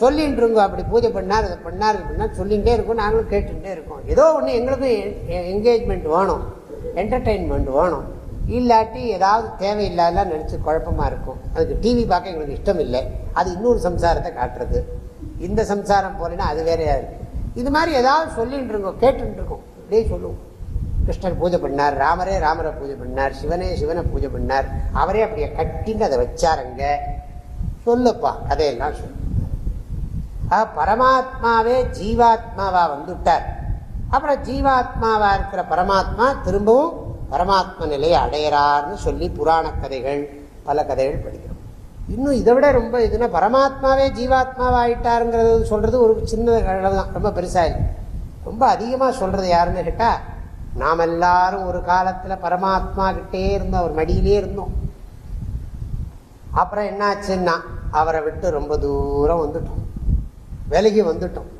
சொல்லிட்டு இருக்கோம் அப்படி பூஜை பண்ணார் அதை பண்ணார் இது பண்ணார் சொல்லிகிட்டே இருக்கோம் நாங்களும் கேட்டுகிட்டே இருக்கோம். ஏதோ ஒன்று எங்களுக்கும் என்கேஜ்மெண்ட் வேணும் என்டர்டெயின்மெண்ட் வேணும். இல்லாட்டி ஏதாவது தேவையில்லாதெல்லாம் நினச்சி குழப்பமாக இருக்கும். அதுக்கு டிவி பார்க்க எங்களுக்கு இஷ்டம் இல்லை அது இன்னொரு சம்சாரத்தை காட்டுறது. இந்த சம்சாரம் போலன்னா அது வேறையாக இருக்குது இது மாதிரி ஏதாவது சொல்லிகிட்டு இருக்கோம் கேட்டுட்டு இருக்கோம் அப்படியே சொல்லுவோம். கிருஷ்ணர் பூஜை பண்ணார் ராமரே ராமரை பூஜை பண்ணார் சிவனே சிவனை பூஜை பண்ணார். அவரே அப்படியே கட்டின்னு அதை வச்சாருங்க. சொல்லுப்பா கதையெல்லாம் சொல்லு. பரமாத்மாவே ஜீவாத்மாவா வந்துட்டார். அப்புறம் ஜீவாத்மாவா இருக்கிற பரமாத்மா திரும்பவும் பரமாத்ம நிலையை அடையிறார்னு சொல்லி புராண கதைகள் பல கதைகள் படிக்கிறோம். இன்னும் இதை விட ரொம்ப இதுனா பரமாத்மாவே ஜீவாத்மாவா ஆயிட்டாருங்கிறது சொல்றது ஒரு சின்ன அளவு தான் ரொம்ப பெருசாக இல்லை. ரொம்ப அதிகமாக சொல்றது யாருன்னு கேட்டால் நாம் எல்லாரும் ஒரு காலத்தில் பரமாத்மா கிட்டே இருந்தோம் அவர் மடியிலே இருந்தோம். அப்புறம் என்னாச்சுன்னா அவரை விட்டு ரொம்ப தூரம் வந்துட்டோம். விலகி வந்துட்டோம்.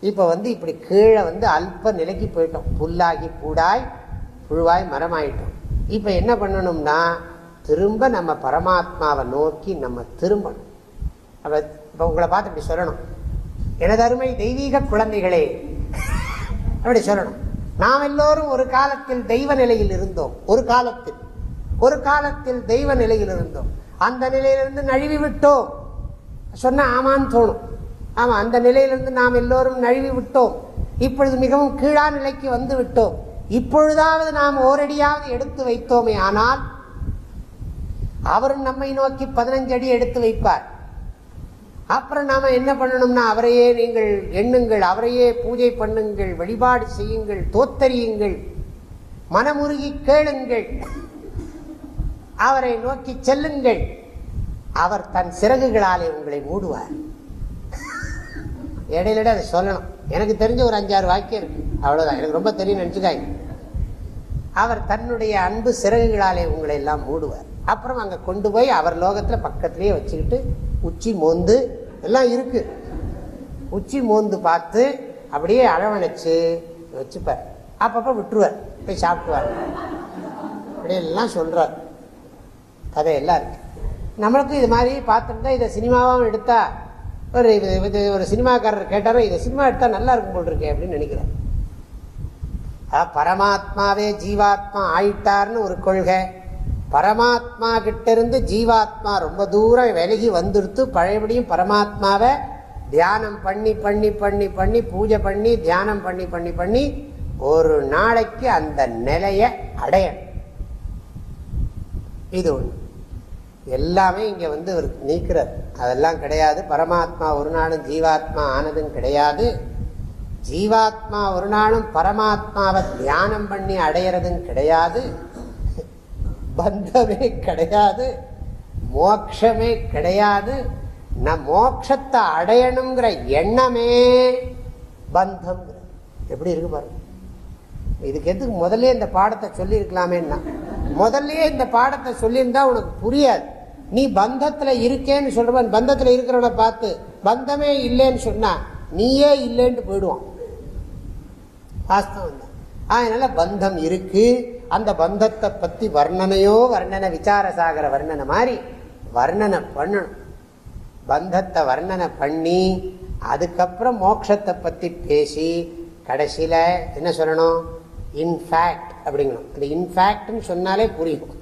இப்போ வந்து இப்படி கீழே வந்து அல்ப நிலைக்கு போயிட்டோம். புல்லாகி பூடாய் புழுவாய் மரமாயிட்டோம். இப்போ என்ன பண்ணணும்னா திரும்ப நம்ம பரமாத்மாவை நோக்கி நம்ம திரும்பணும். அப்போ இப்போ உங்களை பார்த்து இப்படி சொல்லணும். எனது அருமை தெய்வீக குழந்தைகளே அப்படி சொல்லணும். நாம் எல்லோரும் ஒரு காலத்தில் தெய்வ நிலையில் இருந்தோம். ஒரு காலத்தில். ஒரு காலத்தில் தெய்வ நிலையில் இருந்தோம். அந்த நிலையிலிருந்து நழுவி விட்டோம். சொன்ன ஆமான்னு தோணும். ஆமாம் அந்த நிலையிலிருந்து நாம் எல்லோரும் நழுவி விட்டோம். இப்பொழுது மிகவும் கீழா நிலைக்கு வந்து விட்டோம். இப்பொழுதாவது நாம் ஓரடியாவது எடுத்து வைத்தோமே ஆனால் அவரும் நம்மை நோக்கி பதினஞ்சு அடி எடுத்து வைப்பார். அப்புறம் நாம என்ன பண்ணணும்னா அவரையே நீங்கள் எண்ணுங்கள் அவரையே பூஜை பண்ணுங்கள் வழிபாடு செய்யுங்கள் தோத்தறியுங்கள் மனமுருகி கேளுங்கள் அவரை நோக்கி செல்லுங்கள். அவர் தன் சிறகுகளாலே உங்களை மூடுவார். இடையில அதை சொல்லணும். எனக்கு தெரிஞ்ச ஒரு அஞ்சாறு வாக்கியம் இருக்கு. அவ்வளவுதான். எனக்கு ரொம்ப தெரியும் நினச்சிக்காய். அவர் தன்னுடைய அன்பு சிறகுகளாலே உங்களை எல்லாம் மூடுவார். அப்புறம் அங்கே கொண்டு போய் அவர் லோகத்தில் பக்கத்துலேயே வச்சுக்கிட்டு உச்சி மோந்து எல்லாம் இருக்கு. உச்சி மோந்து பார்த்து அப்படியே அரவணைச்சு வச்சுப்பார். அப்பப்போ விட்டுருவார். போய் சாப்பிட்டுவார். அப்படியெல்லாம் சொல்கிறார் கதையெல்லாம் இருக்கு. நம்மளுக்கும் இது மாதிரி பார்த்துருந்தா இதை சினிமாவும் எடுத்தா ஒரு இது இது ஒரு சினிமாக்காரர் கேட்டாரோ இதை சினிமா எடுத்தால் நல்லா இருக்கும் போல் இருக்கே அப்படின்னு நினைக்கிறேன் பரமாத்மாவே ஜீவாத்மா ஆயிட்டார்னு ஒரு கொள்கை. பரமாத்மா கிட்ட இருந்து ஜீவாத்மா ரொம்ப தூரம் விலகி வந்துடுத்து பழையபடியும் பரமாத்மாவை தியானம் பண்ணி பண்ணி பண்ணி பண்ணி பூஜை பண்ணி தியானம் பண்ணி பண்ணி பண்ணி ஒரு நாளைக்கு அந்த நிலையை அடையணும். இது ஒன்று எல்லாமே இங்கே வந்து அவர் நீக்கிறார். அதெல்லாம் கிடையாது. பரமாத்மா ஒரு நாளும் ஜீவாத்மா ஆனதும் கிடையாது. ஜீவாத்மா ஒரு நாளும் பரமாத்மாவை தியானம் பண்ணி அடையிறதும் கிடையாது. பந்தமே கிடையாது. மோக்ஷமே கிடையாது. நம் மோட்சத்தை அடையணுங்கிற எண்ணமே பந்தம். எப்படி இருக்கு பாருங்க. இதுக்கு எதுக்கு முதல்ல இந்த பாடத்தை சொல்லியிருக்கலாமேன்னா முதல்லயே இந்த பாடத்தை சொல்லியிருந்தா உனக்கு புரியாது. நீ பந்தத்தில் இருக்கேன்னு சொல்றவன் பந்தத்தில் இருக்கிறவனை பார்த்து பந்தமே இல்லைன்னு சொன்னா நீயே இல்லைன்னு போயிடுவான். வாஸ்தவம் தான். அதனால பந்தம் இருக்கு. அந்த பந்தத்தை பத்தி வர்ணனையோ வர்ணனை விசாரசாகர வர்ணனை மாதிரி வர்ணனை பண்ணணும். பந்தத்தை வர்ணனை பண்ணி அதுக்கப்புறம் மோட்சத்தை பற்றி பேசி கடைசியில் என்ன சொல்லணும்? இன்ஃபேக்ட் அப்படிங்கணும். இந்த இன்ஃபேக்ட்னு சொன்னாலே புரியும்.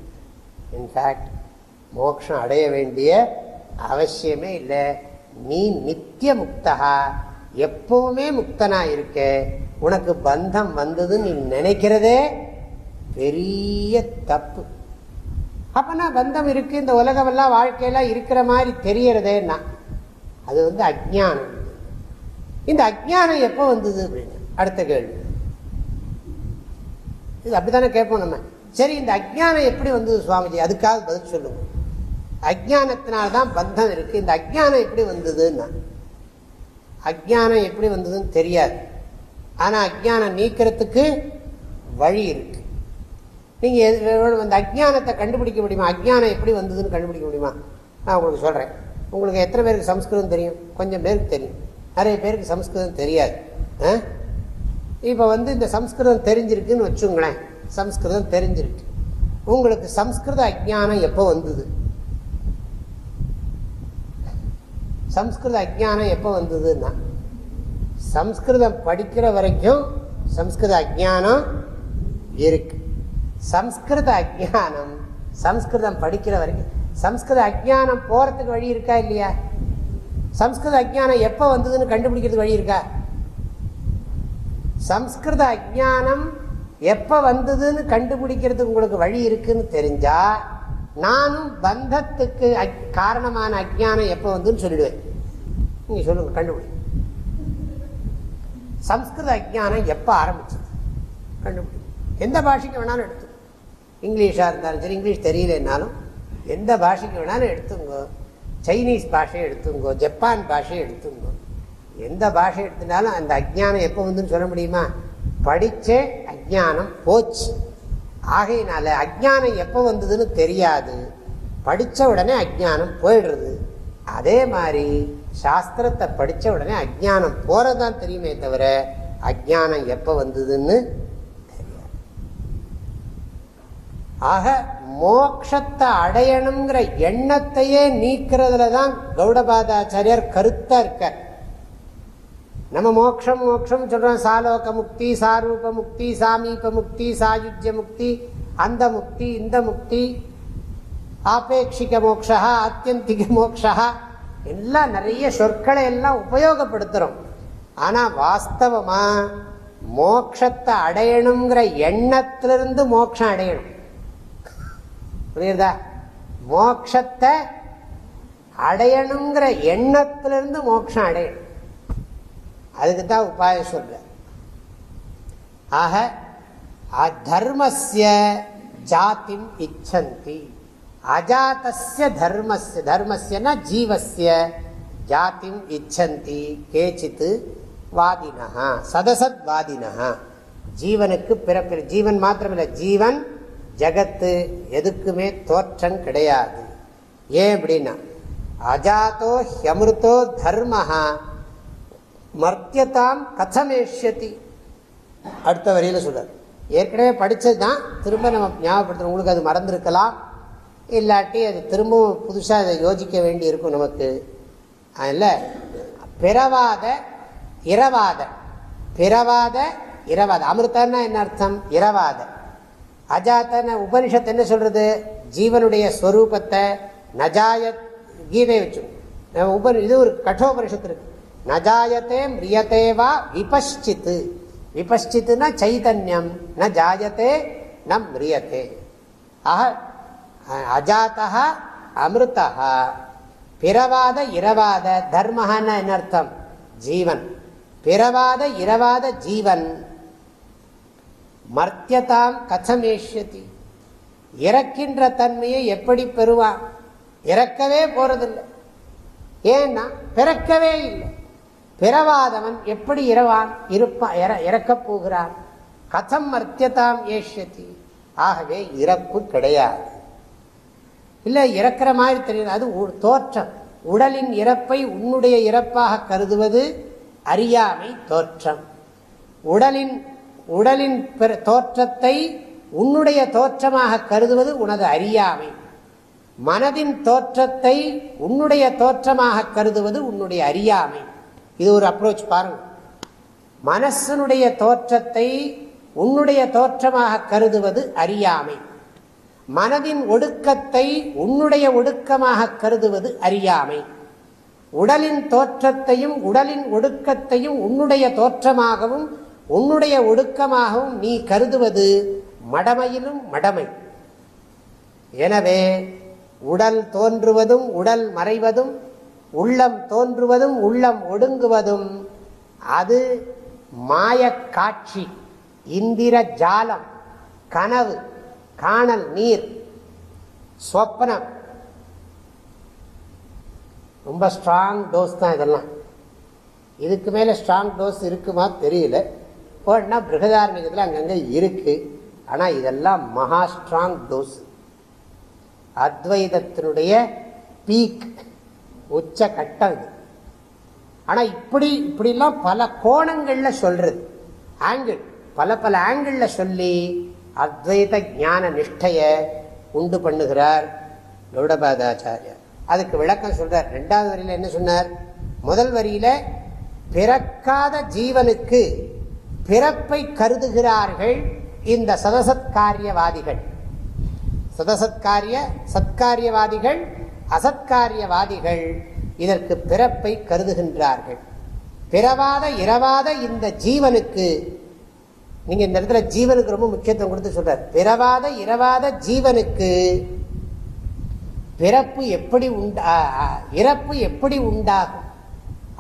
இன்ஃபேக்ட் மோட்சம் அடைய வேண்டிய அவசியமே இல்லை. நீ நித்திய முக்தகா. எப்பவுமே முக்தனா இருக்க. உனக்கு பந்தம் வந்தது நீ நினைக்கிறதே பெரிய தப்பு. அப்பனா பந்தம் இருக்கு இந்த உலகமெல்லாம் வாழ்க்கையெல்லாம் இருக்கிற மாதிரி தெரியறதேன்னா. அது வந்து அஜ்ஞானம். இந்த அஜ்ஞானம் எப்போ வந்தது அப்படின்னு? அடுத்த கேள்வி. இது அப்படித்தானே கேட்போம் நம்ம. சரி இந்த அஜ்ஞானம் எப்படி வந்தது சுவாமிஜி? அதுக்காக பதில் சொல்லுங்க. அஜானத்தினால்தான் பந்தம் இருக்கு. இந்த அஜ்ஞானம் எப்படி வந்ததுன்னா அஜ்ஞானம் எப்படி வந்ததுன்னு தெரியாது. ஆனால் அஜ்ஞானம் நீக்கிறதுக்கு வழி இருக்கு. நீங்கள் எது- அந்த அஜ்ஞானத்தை கண்டுபிடிக்க முடியுமா? அஜ்ஞானம் எப்படி வந்ததுன்னு கண்டுபிடிக்க முடியுமா? நான் உங்களுக்கு சொல்கிறேன் உங்களுக்கு எத்தனை பேருக்கு சம்ஸ்கிருதம் தெரியும்? கொஞ்சம் பேருக்கு தெரியும். நிறைய பேருக்கு சம்ஸ்கிருதம் தெரியாது. ஆ? இப்போ வந்து இந்த சம்ஸ்கிருதம் தெரிஞ்சிருக்குன்னு வச்சுங்களேன். சம்ஸ்கிருதம் தெரிஞ்சிருக்கு. உங்களுக்கு சம்ஸ்கிருத அஜ்ஞானம் எப்போ வந்தது? சம்ஸ்கிருத அஜானம் எப்போ வந்ததுன்னா சம்ஸ்கிருதம் படிக்கிற வரைக்கும் சம்ஸ்கிருத அஜ்ஞானம் இருக்கு. சம்ஸ்கிருத அஜ்ஞானம் சம்ஸ்கிருதம் படிக்கிற வரைக்கும் சம்ஸ்கிருத அஜ்ஞானம் போகிறதுக்கு வழி இருக்கா இல்லையா? சம்ஸ்கிருத அஜானம் எப்போ வந்ததுன்னு கண்டுபிடிக்கிறதுக்கு வழி இருக்கா? சம்ஸ்கிருத அஜ்ஞானம் எப்போ வந்ததுன்னு கண்டுபிடிக்கிறதுக்கு உங்களுக்கு வழி இருக்குன்னு தெரிஞ்சா நானும் பந்தத்துக்கு காரணமான அஜ்ஞானம் எப்போ வந்ததுன்னு சொல்லிடுவேன். நீங்கள் சொல்லுங்க கண்டுபிடி. சம்ஸ்கிருத அஜ்ஞானம் எப்போ ஆரம்பிச்சது? கண்டுபிடி. எந்த பாஷைக்கு வேணாலும் எடுத்து இங்கிலீஷாக இருந்தாலும் சரி இங்கிலீஷ் தெரியலனாலும் எந்த பாஷைக்கு வேணாலும் எடுத்துங்கோ சைனீஸ் பாஷையை எடுத்துங்கோ ஜப்பான் பாஷையை எடுத்துங்கோ எந்த பாஷை எடுத்துனாலும் அந்த அஜ்ஞானம் எப்போ வந்துன்னு சொல்ல முடியுமா? படித்தே அஜ்ஞானம் போச்சு. ஆகையினால அஜ்ஞானம் எப்போ வந்ததுன்னு தெரியாது. படித்த உடனே அஜானம் போயிடுறது. அதே மாதிரி சாஸ்திரத்தை படித்த உடனே அஜானம் போகிறதான் தெரியுமே தவிர அஜானம் எப்போ வந்ததுன்னு தெரியாது. ஆக மோக்ஷத்தை அடையணுங்கிற எண்ணத்தையே நீக்கிறதுல தான் கௌடபாதாச்சாரியர் கருத்தா இருக்க நம்ம மோக்ஷம் மோக்ஷம் சொல்றோம். சாலோக முக்தி சாரூப முக்தி சாமீப முக்தி சாயுஜ்ய முக்தி அந்த முக்தி இந்த முக்தி ஆபேட்சிக மோக்ஷா ஆத்தியந்திக மோக்ஷா எல்லாம் நிறைய சொற்களை எல்லாம் உபயோகப்படுத்துறோம். ஆனா வாஸ்தவமா மோக்ஷத்தை அடையணுங்கிற எண்ணத்திலிருந்து மோட்சம் அடையணும். புரியுதா? மோக்ஷத்தை அடையணுங்கிற எண்ணத்திலிருந்து மோட்சம் அடையணும். அதுக்கு தான் உபாயம் சொல்ற. ஆக தர்மஸ்ய ஜாத்தின் இச்சந்தி. அஜாத்திய தர்மஸ்ய தர்மஸ்யனா ஜீவசிய ஜாத்திம் இச்சந்தி கேச்சித்து வாதினா சதசத் வாதினா ஜீவனுக்கு பிறப்பிற ஜீவன் மாத்திரமில்லை ஜீவன் ஜகத்து எதுக்குமே தோற்றம் கிடையாது. ஏன் அப்படின்னா அஜாத்தோ ஹியமிருத்தோ தர்மஹா. மர்த்தியதாம் கதமேஷ்யதி. அடுத்த வரியில் சொல்றார். ஏற்கனவே படித்தது தான் திரும்ப நம்ம ஞாபகப்படுத்துகிறோம் உங்களுக்கு அது மறந்துருக்கலாம். இல்லாட்டி அது திரும்பவும் புதுசாக அதை யோசிக்க வேண்டி இருக்கும் நமக்கு. அதில் பிறவாத இரவாத. பிறவாத இரவாத. அமிர்தன்னா என்ன அர்த்தம்? இரவாத. அஜாத்தன உபனிஷத்து என்ன சொல்கிறது ஜீவனுடைய ஸ்வரூபத்தை நஜாய கீதை வச்சு உப இது ஒரு கட்டோபனிஷத்து இருக்கு. நஜாயத்தே மிரியத்தேவா விபஷ்சித்து. விபஷ்சித்துனா சைதன்யம். ந ஜாயத்தே ந மிரியத்தே. ஆக அஜாத்தா அமிர்தா பிறவாத இரவாத தர்மஹான்னு என்ன அர்த்தம். ஜீவன். பிறவாத இரவாத ஜீவன். மர்த்தியதாம் கச்சமேஷ்யதி. இறக்கின்ற தன்மையை எப்படி பெறுவான்? இறக்கவே போறதில்லை. ஏன்னா பிறக்கவே இல்லை. பிறவாதவன் எப்படி இரவான்? இருப்பான் இறக்கப் போகிறான். கதம் மர்த்தியதாம் ஏஷ்யதி. ஆகவே இறப்பு கிடையாது. இல்லை இறக்கிற மாதிரி தெரியுது. அது தோற்றம். உடலின் இறப்பை உன்னுடைய இறப்பாக கருதுவது அறியாமை தோற்றம். உடலின் உடலின் தோற்றத்தை உன்னுடைய தோற்றமாக கருதுவது உனது அறியாமை. மனதின் தோற்றத்தை உன்னுடைய தோற்றமாக கருதுவது உன்னுடைய அறியாமை. இது ஒரு அப்ரோச் பாருங்க. மனசனுடைய தோற்றத்தை உன்னுடைய தோற்றமாக கருதுவது அறியாமை. மனதின் ஒடுக்கத்தை உன்னுடைய ஒடுக்கமாக கருதுவது அறியாமை. உடலின் தோற்றத்தையும் உடலின் ஒடுக்கத்தையும் உன்னுடைய தோற்றமாகவும் உன்னுடைய ஒடுக்கமாகவும் நீ கருதுவது மடமையிலும் மடமை. எனவே உடல் தோன்றுவதும் உடல் மறைவதும் உள்ளம் தோன்றுவதும் உள்ளம் ஒடுங்குவதும் அது மாய காட்சி இந்திர ஜாலம் கனவு. காணல் நீர் சொப்னம் ரொம்ப ஸ்ட்ராங் டோஸ் தான் இதெல்லாம். இதுக்கு மேலே ஸ்ட்ராங் டோஸ் இருக்குமா தெரியல. போனா பிருகதாரணிகத்தில் அங்கங்கே இருக்கு. ஆனால் இதெல்லாம் மகா ஸ்ட்ராங் டோஸ் அத்வைதத்தினுடைய பீக் உச்ச கட்டம் இது. ஆனால் இப்படி இப்படிலாம் பல கோணங்களில் சொல்றது. ஆங்கிள் பல பல ஆங்கிளில் சொல்லி அத்வைத ஞான நிஷ்டைய உண்டு பண்ணுகிறார் கௌடபாதாச்சாரியர் அதுக்கு விளக்கம் சொல்றார். ரெண்டாவது வரியில என்ன சொன்னார்? முதல் வரியில பிறக்காத ஜீவனுக்கு பிறப்பை கருதுகிறார்கள் இந்த சதசத்காரியவாதிகள். சதசத்காரிய சத்காரியவாதிகள் அசத்காரியவாதிகள் இதற்கு பிறப்பை கருதுகின்றார்கள். பிறவாத இரவாத இந்த ஜீவனுக்கு நீங்க இந்த இடத்துல ஜீவனுக்கு ரொம்ப முக்கியத்துவம் கொடுத்து சொல்றார். பிறவாத இரவாத ஜீவனுக்கு பிறப்பு எப்படி உண்டா இறப்பு எப்படி உண்டாகும்?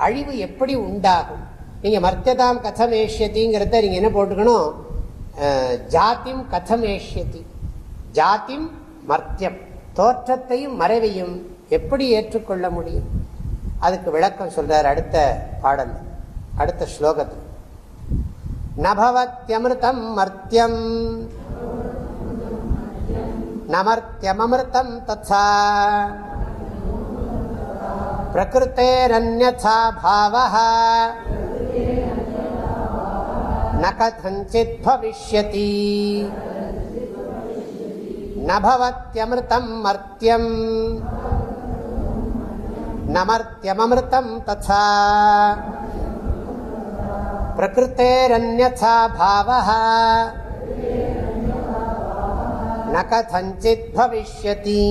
அழிவு எப்படி உண்டாகும்? நீங்க மர்த்தியதாம் கதம் ஏஷியத்திங்கிறத நீங்க என்ன போட்டுக்கணும்? ஜாத்திம் கதம் ஏஷியத்தி ஜாத்திம் மர்த்தியம். தோற்றத்தையும் மறைவையும் எப்படி ஏற்றுக்கொள்ள முடியும்? அதுக்கு விளக்கம் சொல்றார் அடுத்த பாடல் அடுத்த ஸ்லோகத்தில். நபவத்யமிருதம் மர்த்தியம் நமர்த்தியமமிருத்தம் ததா प्रकृतेरन्यथा भावः न कथञ्चित् भविष्यति न भवत्यमृतं मर्त्यम् न मर्त्यममृतं तथा प्रकृतेरन्यथा भावः न कथञ्चित् भविष्यति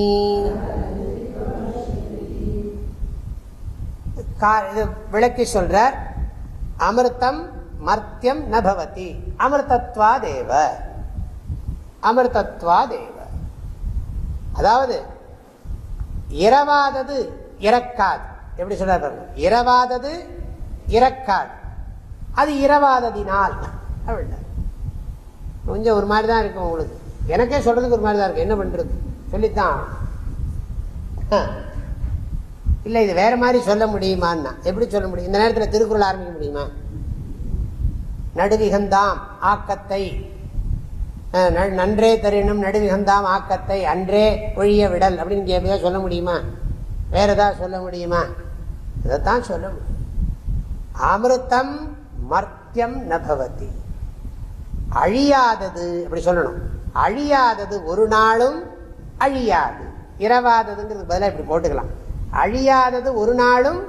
விளக்கி சொல்றார் அமிர்தம் மர்த்தியம் நபவதி அமிர்தத்வா தேவ அமிர்தத்வா தேவ அதாவது இரவாதது இறக்காது எப்படி சொல்றாரு இரவாதது இறக்காது அது இரவாததினால். கொஞ்சம் ஒரு மாதிரி தான் இருக்கும் உங்களுக்கு. எனக்கே சொல்றதுக்கு ஒரு மாதிரி தான் இருக்கு என்ன பண்றது? சொல்லித்தான். இல்லை இது வேற மாதிரி சொல்ல முடியுமான்னா. எப்படி சொல்ல முடியும்? இந்த நேரத்தில் திருக்குறள் ஆரம்பிக்க முடியுமா? நடுவிகந்தாம் ஆக்கத்தை. நன்றே தரினும் நடுவிகந்தாம் ஆக்கத்தை. அன்றே ஒழிய விடல். அப்படின்னு எப்படியா சொல்ல முடியுமா? வேற ஏதாவது சொல்ல முடியுமா? இதைத்தான் சொல்ல முடியும். அமிர்தம் மர்த்தியம் நபவதி அழியாதது அப்படி சொல்லணும். அழியாதது ஒரு நாளும் அழியாது. இரவாததுங்கிறது பதிலாக இப்படி போட்டுக்கலாம். அழியாதது ஒரு நாளும்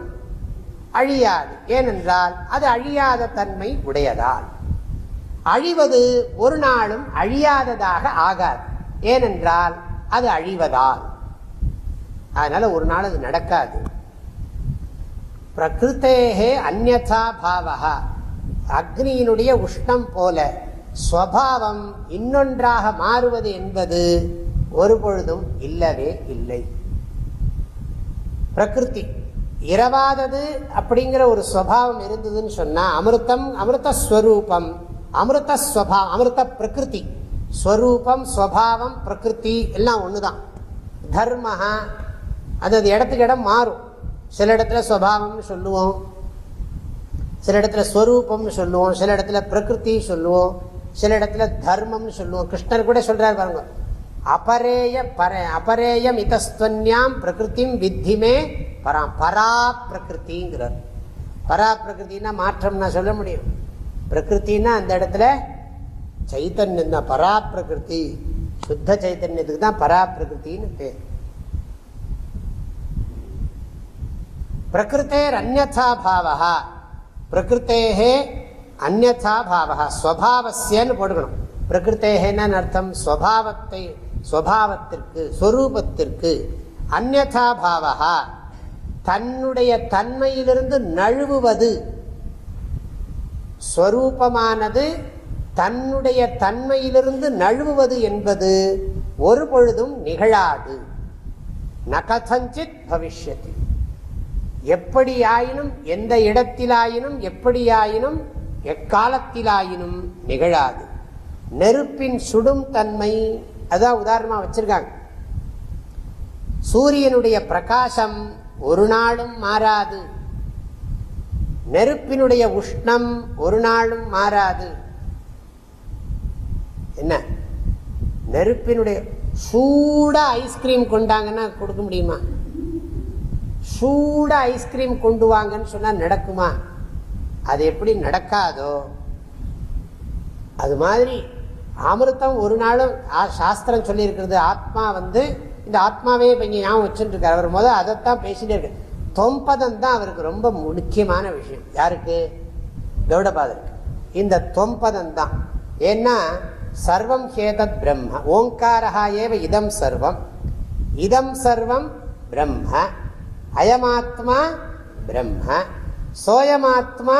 அழியாது. ஏனென்றால் அது அழியாத தன்மை உடையதால். அழிவது ஒரு நாளும் அழியாததாக ஆகாது. ஏனென்றால் அது அழிவதால். அதனால ஒரு நாள் அது நடக்காது. பிரகிருத்தேகே அந்நா பாவகா அக்னியினுடைய உஷ்ணம் போல ஸ்வபாவம் இன்னொன்றாக மாறுவது என்பது ஒரு பொழுதும் இல்லவே இல்லை. பிரகிருதி இரவாதது அப்படிங்கிற ஒரு ஸ்வபாவம் இருந்ததுன்னு சொன்னா அமிர்தம் அமிர்தஸ்வரூபம் அமிர்தஸ்வபாவம் அமிர்த பிரகிருதி ஸ்வரூபம் ஸ்வபாவம் பிரகிருதி எல்லாம் ஒண்ணுதான். தர்மஹா அது அது இடத்துக்கு இடம் மாறும். சில இடத்துல ஸ்வபாவம்னு சொல்லுவோம். சில இடத்துல ஸ்வரூபம்னு சொல்லுவோம் சில இடத்துல பிரகிருதி சொல்லுவோம் சில இடத்துல தர்மம்னு சொல்லுவோம். கிருஷ்ணர் கூட சொல்றாரு பாருங்க அபரேய பர அபரேயம் இதஸ்துவன்யாம் பிரகிருத்திம் வித்திமே பராம். பரா பிரகிருத்திங்கிறார் பரா பிரகிருத்தின்னா மாற்றம்னா சொல்ல முடியும். பிரகிருத்தின்னா அந்த இடத்துல சைத்தன்யம் தான் பரா பிரகிருதி சுத்த சைத்தன்யத்துக்கு தான் பரா பிரகிருத்தின்னு பேர். பிரகிருத்தேர் அந்நா பாவகா பிரகிருத்தேகே அந்நா பாவா ஸ்வபாவசியன்னு போட்டுக்கணும். பிரகிருத்தேகன்னு அர்த்தம்? ஸ்வபாவத்தை ஸ்வபாவத்திற்கு ஸ்வரூபத்திற்கு அந்நா பாவா தன்னுடைய தன்மையிலிருந்து நழுவுவது. ஸ்வரூபமானது தன்னுடைய தன்மையிலிருந்து நழுவுவது என்பது ஒரு பொழுதும் நிகழாது. நகதஞ்சித் பவிஷ்யத்தில் எப்படியாயினும் எந்த இடத்திலாயினும் எப்படியாயினும் எக்காலத்திலாயினும் நிகழாது. நெருப்பின் சுடும் தன்மை அதான் உதாரணமாக வச்சிருக்காங்க. சூரியனுடைய பிரகாசம் ஒரு நாளும் மாறாது. நெருப்பினுடைய உஷ்ணம் ஒரு நாளும் மாறாது. என்ன? நெருப்பினுடைய சூட ஐஸ்கிரீம் கொண்டாங்கன்னா கொடுக்க முடியுமா? சூட ஐஸ்கிரீம் கொண்டு வாங்கன்னு சொன்னா நடக்குமா? அது எப்படி நடக்காதோ? அது மாதிரி அமிர்தம் ஒரு நாளும் சாஸ்திரம் சொல்லியிருக்கிறது ஆத்மா வந்து இந்த ஆத்மாவே இப்ப இங்க ஞாபகம் வச்சுட்டு இருக்காரு அவர் முதல் அதைத்தான் பேசிட்டே இருக்கு தொம்பதம் தான் அவருக்கு ரொம்ப முக்கியமான விஷயம். யாருக்கு? கௌடபாதருக்கு. இந்த தொம்பதம் தான். ஏன்னா சர்வம் ஹேதத் பிரம்ம. ஓங்காரா ஏவ இதம் சர்வம். இதம் சர்வம் பிரம்ம. அயமாத்மா பிரம்ம சோயமாத்மா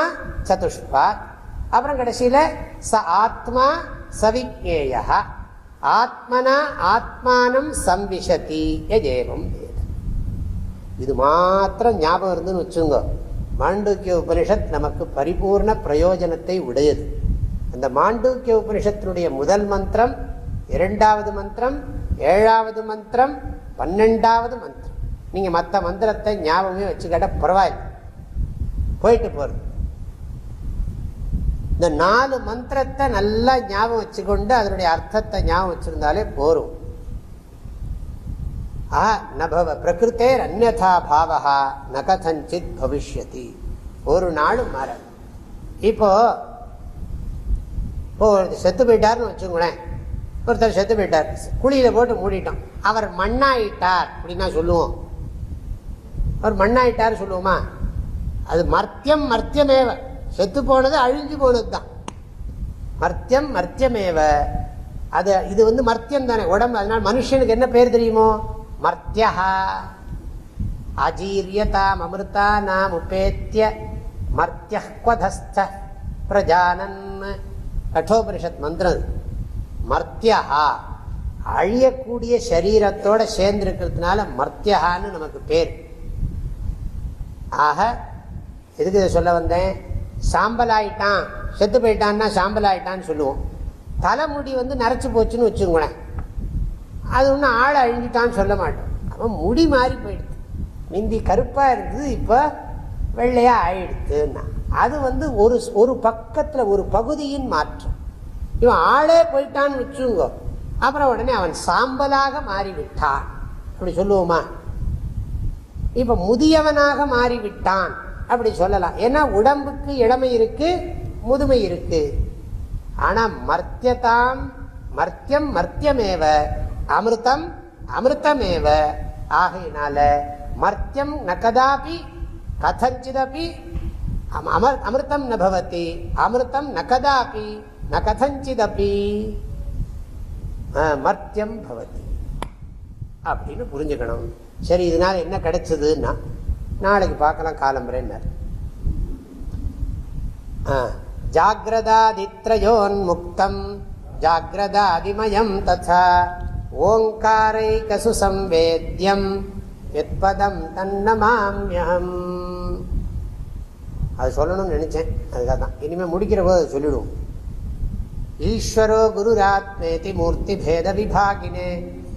சதுஷ்பா. அப்புறம் கடைசியில ச ஆத்மா சவிஜேய ஆத்மனா ஆத்மானம் சம்விஷதி. எஜேவம் இது மாத்திரம் ஞாபகம் இருந்துன்னு வச்சுங்க. மாண்டூக்கிய உபனிஷத் நமக்கு பரிபூர்ண பிரயோஜனத்தை உடையது. அந்த மாண்டூக்கிய உபனிஷத்தினுடைய முதல் மந்திரம் இரண்டாவது மந்திரம் ஏழாவது மந்திரம் பன்னெண்டாவது மந்திரம். நீங்க மற்ற மந்திரத்தை ஞாபகமே வச்சுக்கிட்ட பரவாயில்ல. போயிட்டு போறது இந்த நாலு மந்திரத்தை நல்லா ஞாபகம் வச்சுக்கொண்டு அதனுடைய அர்த்தத்தை ஞாபகம் வச்சிருந்தாலே போரும். ஆ நபவ பிரகிருத்தேர் அந்நதா பாவகா ந கதஞ்சித் பவிஷ்யதி. ஒரு நாளும் மாற இப்போ இப்போ செத்து போயிட்டார்னு வச்சுக்கோங்களேன். ஒருத்தர் செத்து போயிட்டார். குழியில போட்டு மூடிட்டோம் அவர் மண்ணாயிட்டார் அப்படின்னா சொல்லுவோம். அவர் மண்ணாயிட்டார் சொல்லுவோமா? அது மர்த்தியம் மர்த்தியமேவ. செத்து போனது அழிஞ்சு போனது தான் மர்த்தியம் மர்த்தியமேவ. அது இது வந்து மர்த்தியம் தானே. உடம்பு அதனால மனுஷனுக்கு என்ன பேர் தெரியுமோ? மர்த்தியா. அஜீரியதாம் அமிர்தா நாம் உபேத்திய மர்த்தியஸ்த பிரஜானன். கட்டோபனிஷத் மந்திரம் மர்த்தியா. அழியக்கூடிய சரீரத்தோட சேர்ந்திருக்கிறதுனால மர்த்தியான்னு நமக்கு பேர். ஆக எதுக்கு இதை சொல்ல வந்தேன்? சாம்பல் ஆயிட்டான் செத்து போயிட்டான்னா சாம்பல் ஆயிட்டான்னு சொல்லுவோம். தலைமுடி வந்து நரைச்சி போச்சுன்னு வச்சுக்கோங்களேன். அது ஒன்றும் ஆள் அழிஞ்சிட்டான்னு சொல்ல மாட்டோம். அவன் முடி மாறி போயிடுது. மிந்தி கருப்பாக இருந்தது இப்போ வெள்ளையாக ஆயிடுதுன்னா. அது வந்து ஒரு ஒரு பக்கத்தில் ஒரு பகுதியின் மாற்றம். இவன் ஆளே போயிட்டான்னு வச்சுங்கோ அப்புறம் உடனே அவன் சாம்பலாக மாறிவிட்டான். அப்படி சொல்லுவோமா? இப்ப முதியவனாக மாறிவிட்டான் அப்படி சொல்லலாம். ஏன்னா உடம்புக்கு இளமை இருக்கு முதுமை இருக்கு. ஆனா மர்த்தியதாம் மர்த்தியம் மர்த்தியமேவ அமிர்தம் அமிர்தமேவ. ஆகையினால மர்த்தியம் நகதாபி கதஞ்சிதபி அமர் அமிர்தம் நபவதி அமிர்தம் நகதாபி ந கதஞ்சிதபி. மர்த்தியம் பவதி. அப்படின்னு புரிஞ்சுக்கணும். சரி இதனால் என்ன கிடைச்சதுன்னா நாளைக்கு பார்க்கலாம் காலம்புரைன்னார் ஜாகிரதாதித்ரயோன்முக்தம் ஜாகிரதாதிமயம் ததா ஓங்காரைகசு சம்வேத்யம் எத்பதம் தன்னமாமியம் அது சொல்லணும்னு நினைச்சேன். அதுக்காக தான். இனிமேல் முடிக்கிற போது அதை சொல்லிடுவோம். ஈஸ்வரோ குருராத்மேதி மூர்த்தி பேத விபாகினே.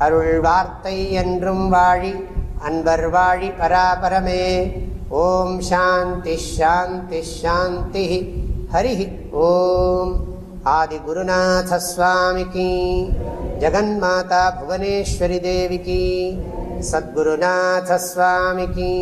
அருள் வார்த்தை என்றும் வாழி அன்பர் வாழி பராபரமே. ஓம் சாந்தி ஷாந்தி ஷாந்தி ஹரி ஓம். ஆதிகுருநாதஸ்வாமிக்கு ஜகன்மாதா புவனேஸ்வரி தேவிக்கு சத்குருநாதஸ்வாமிக்கு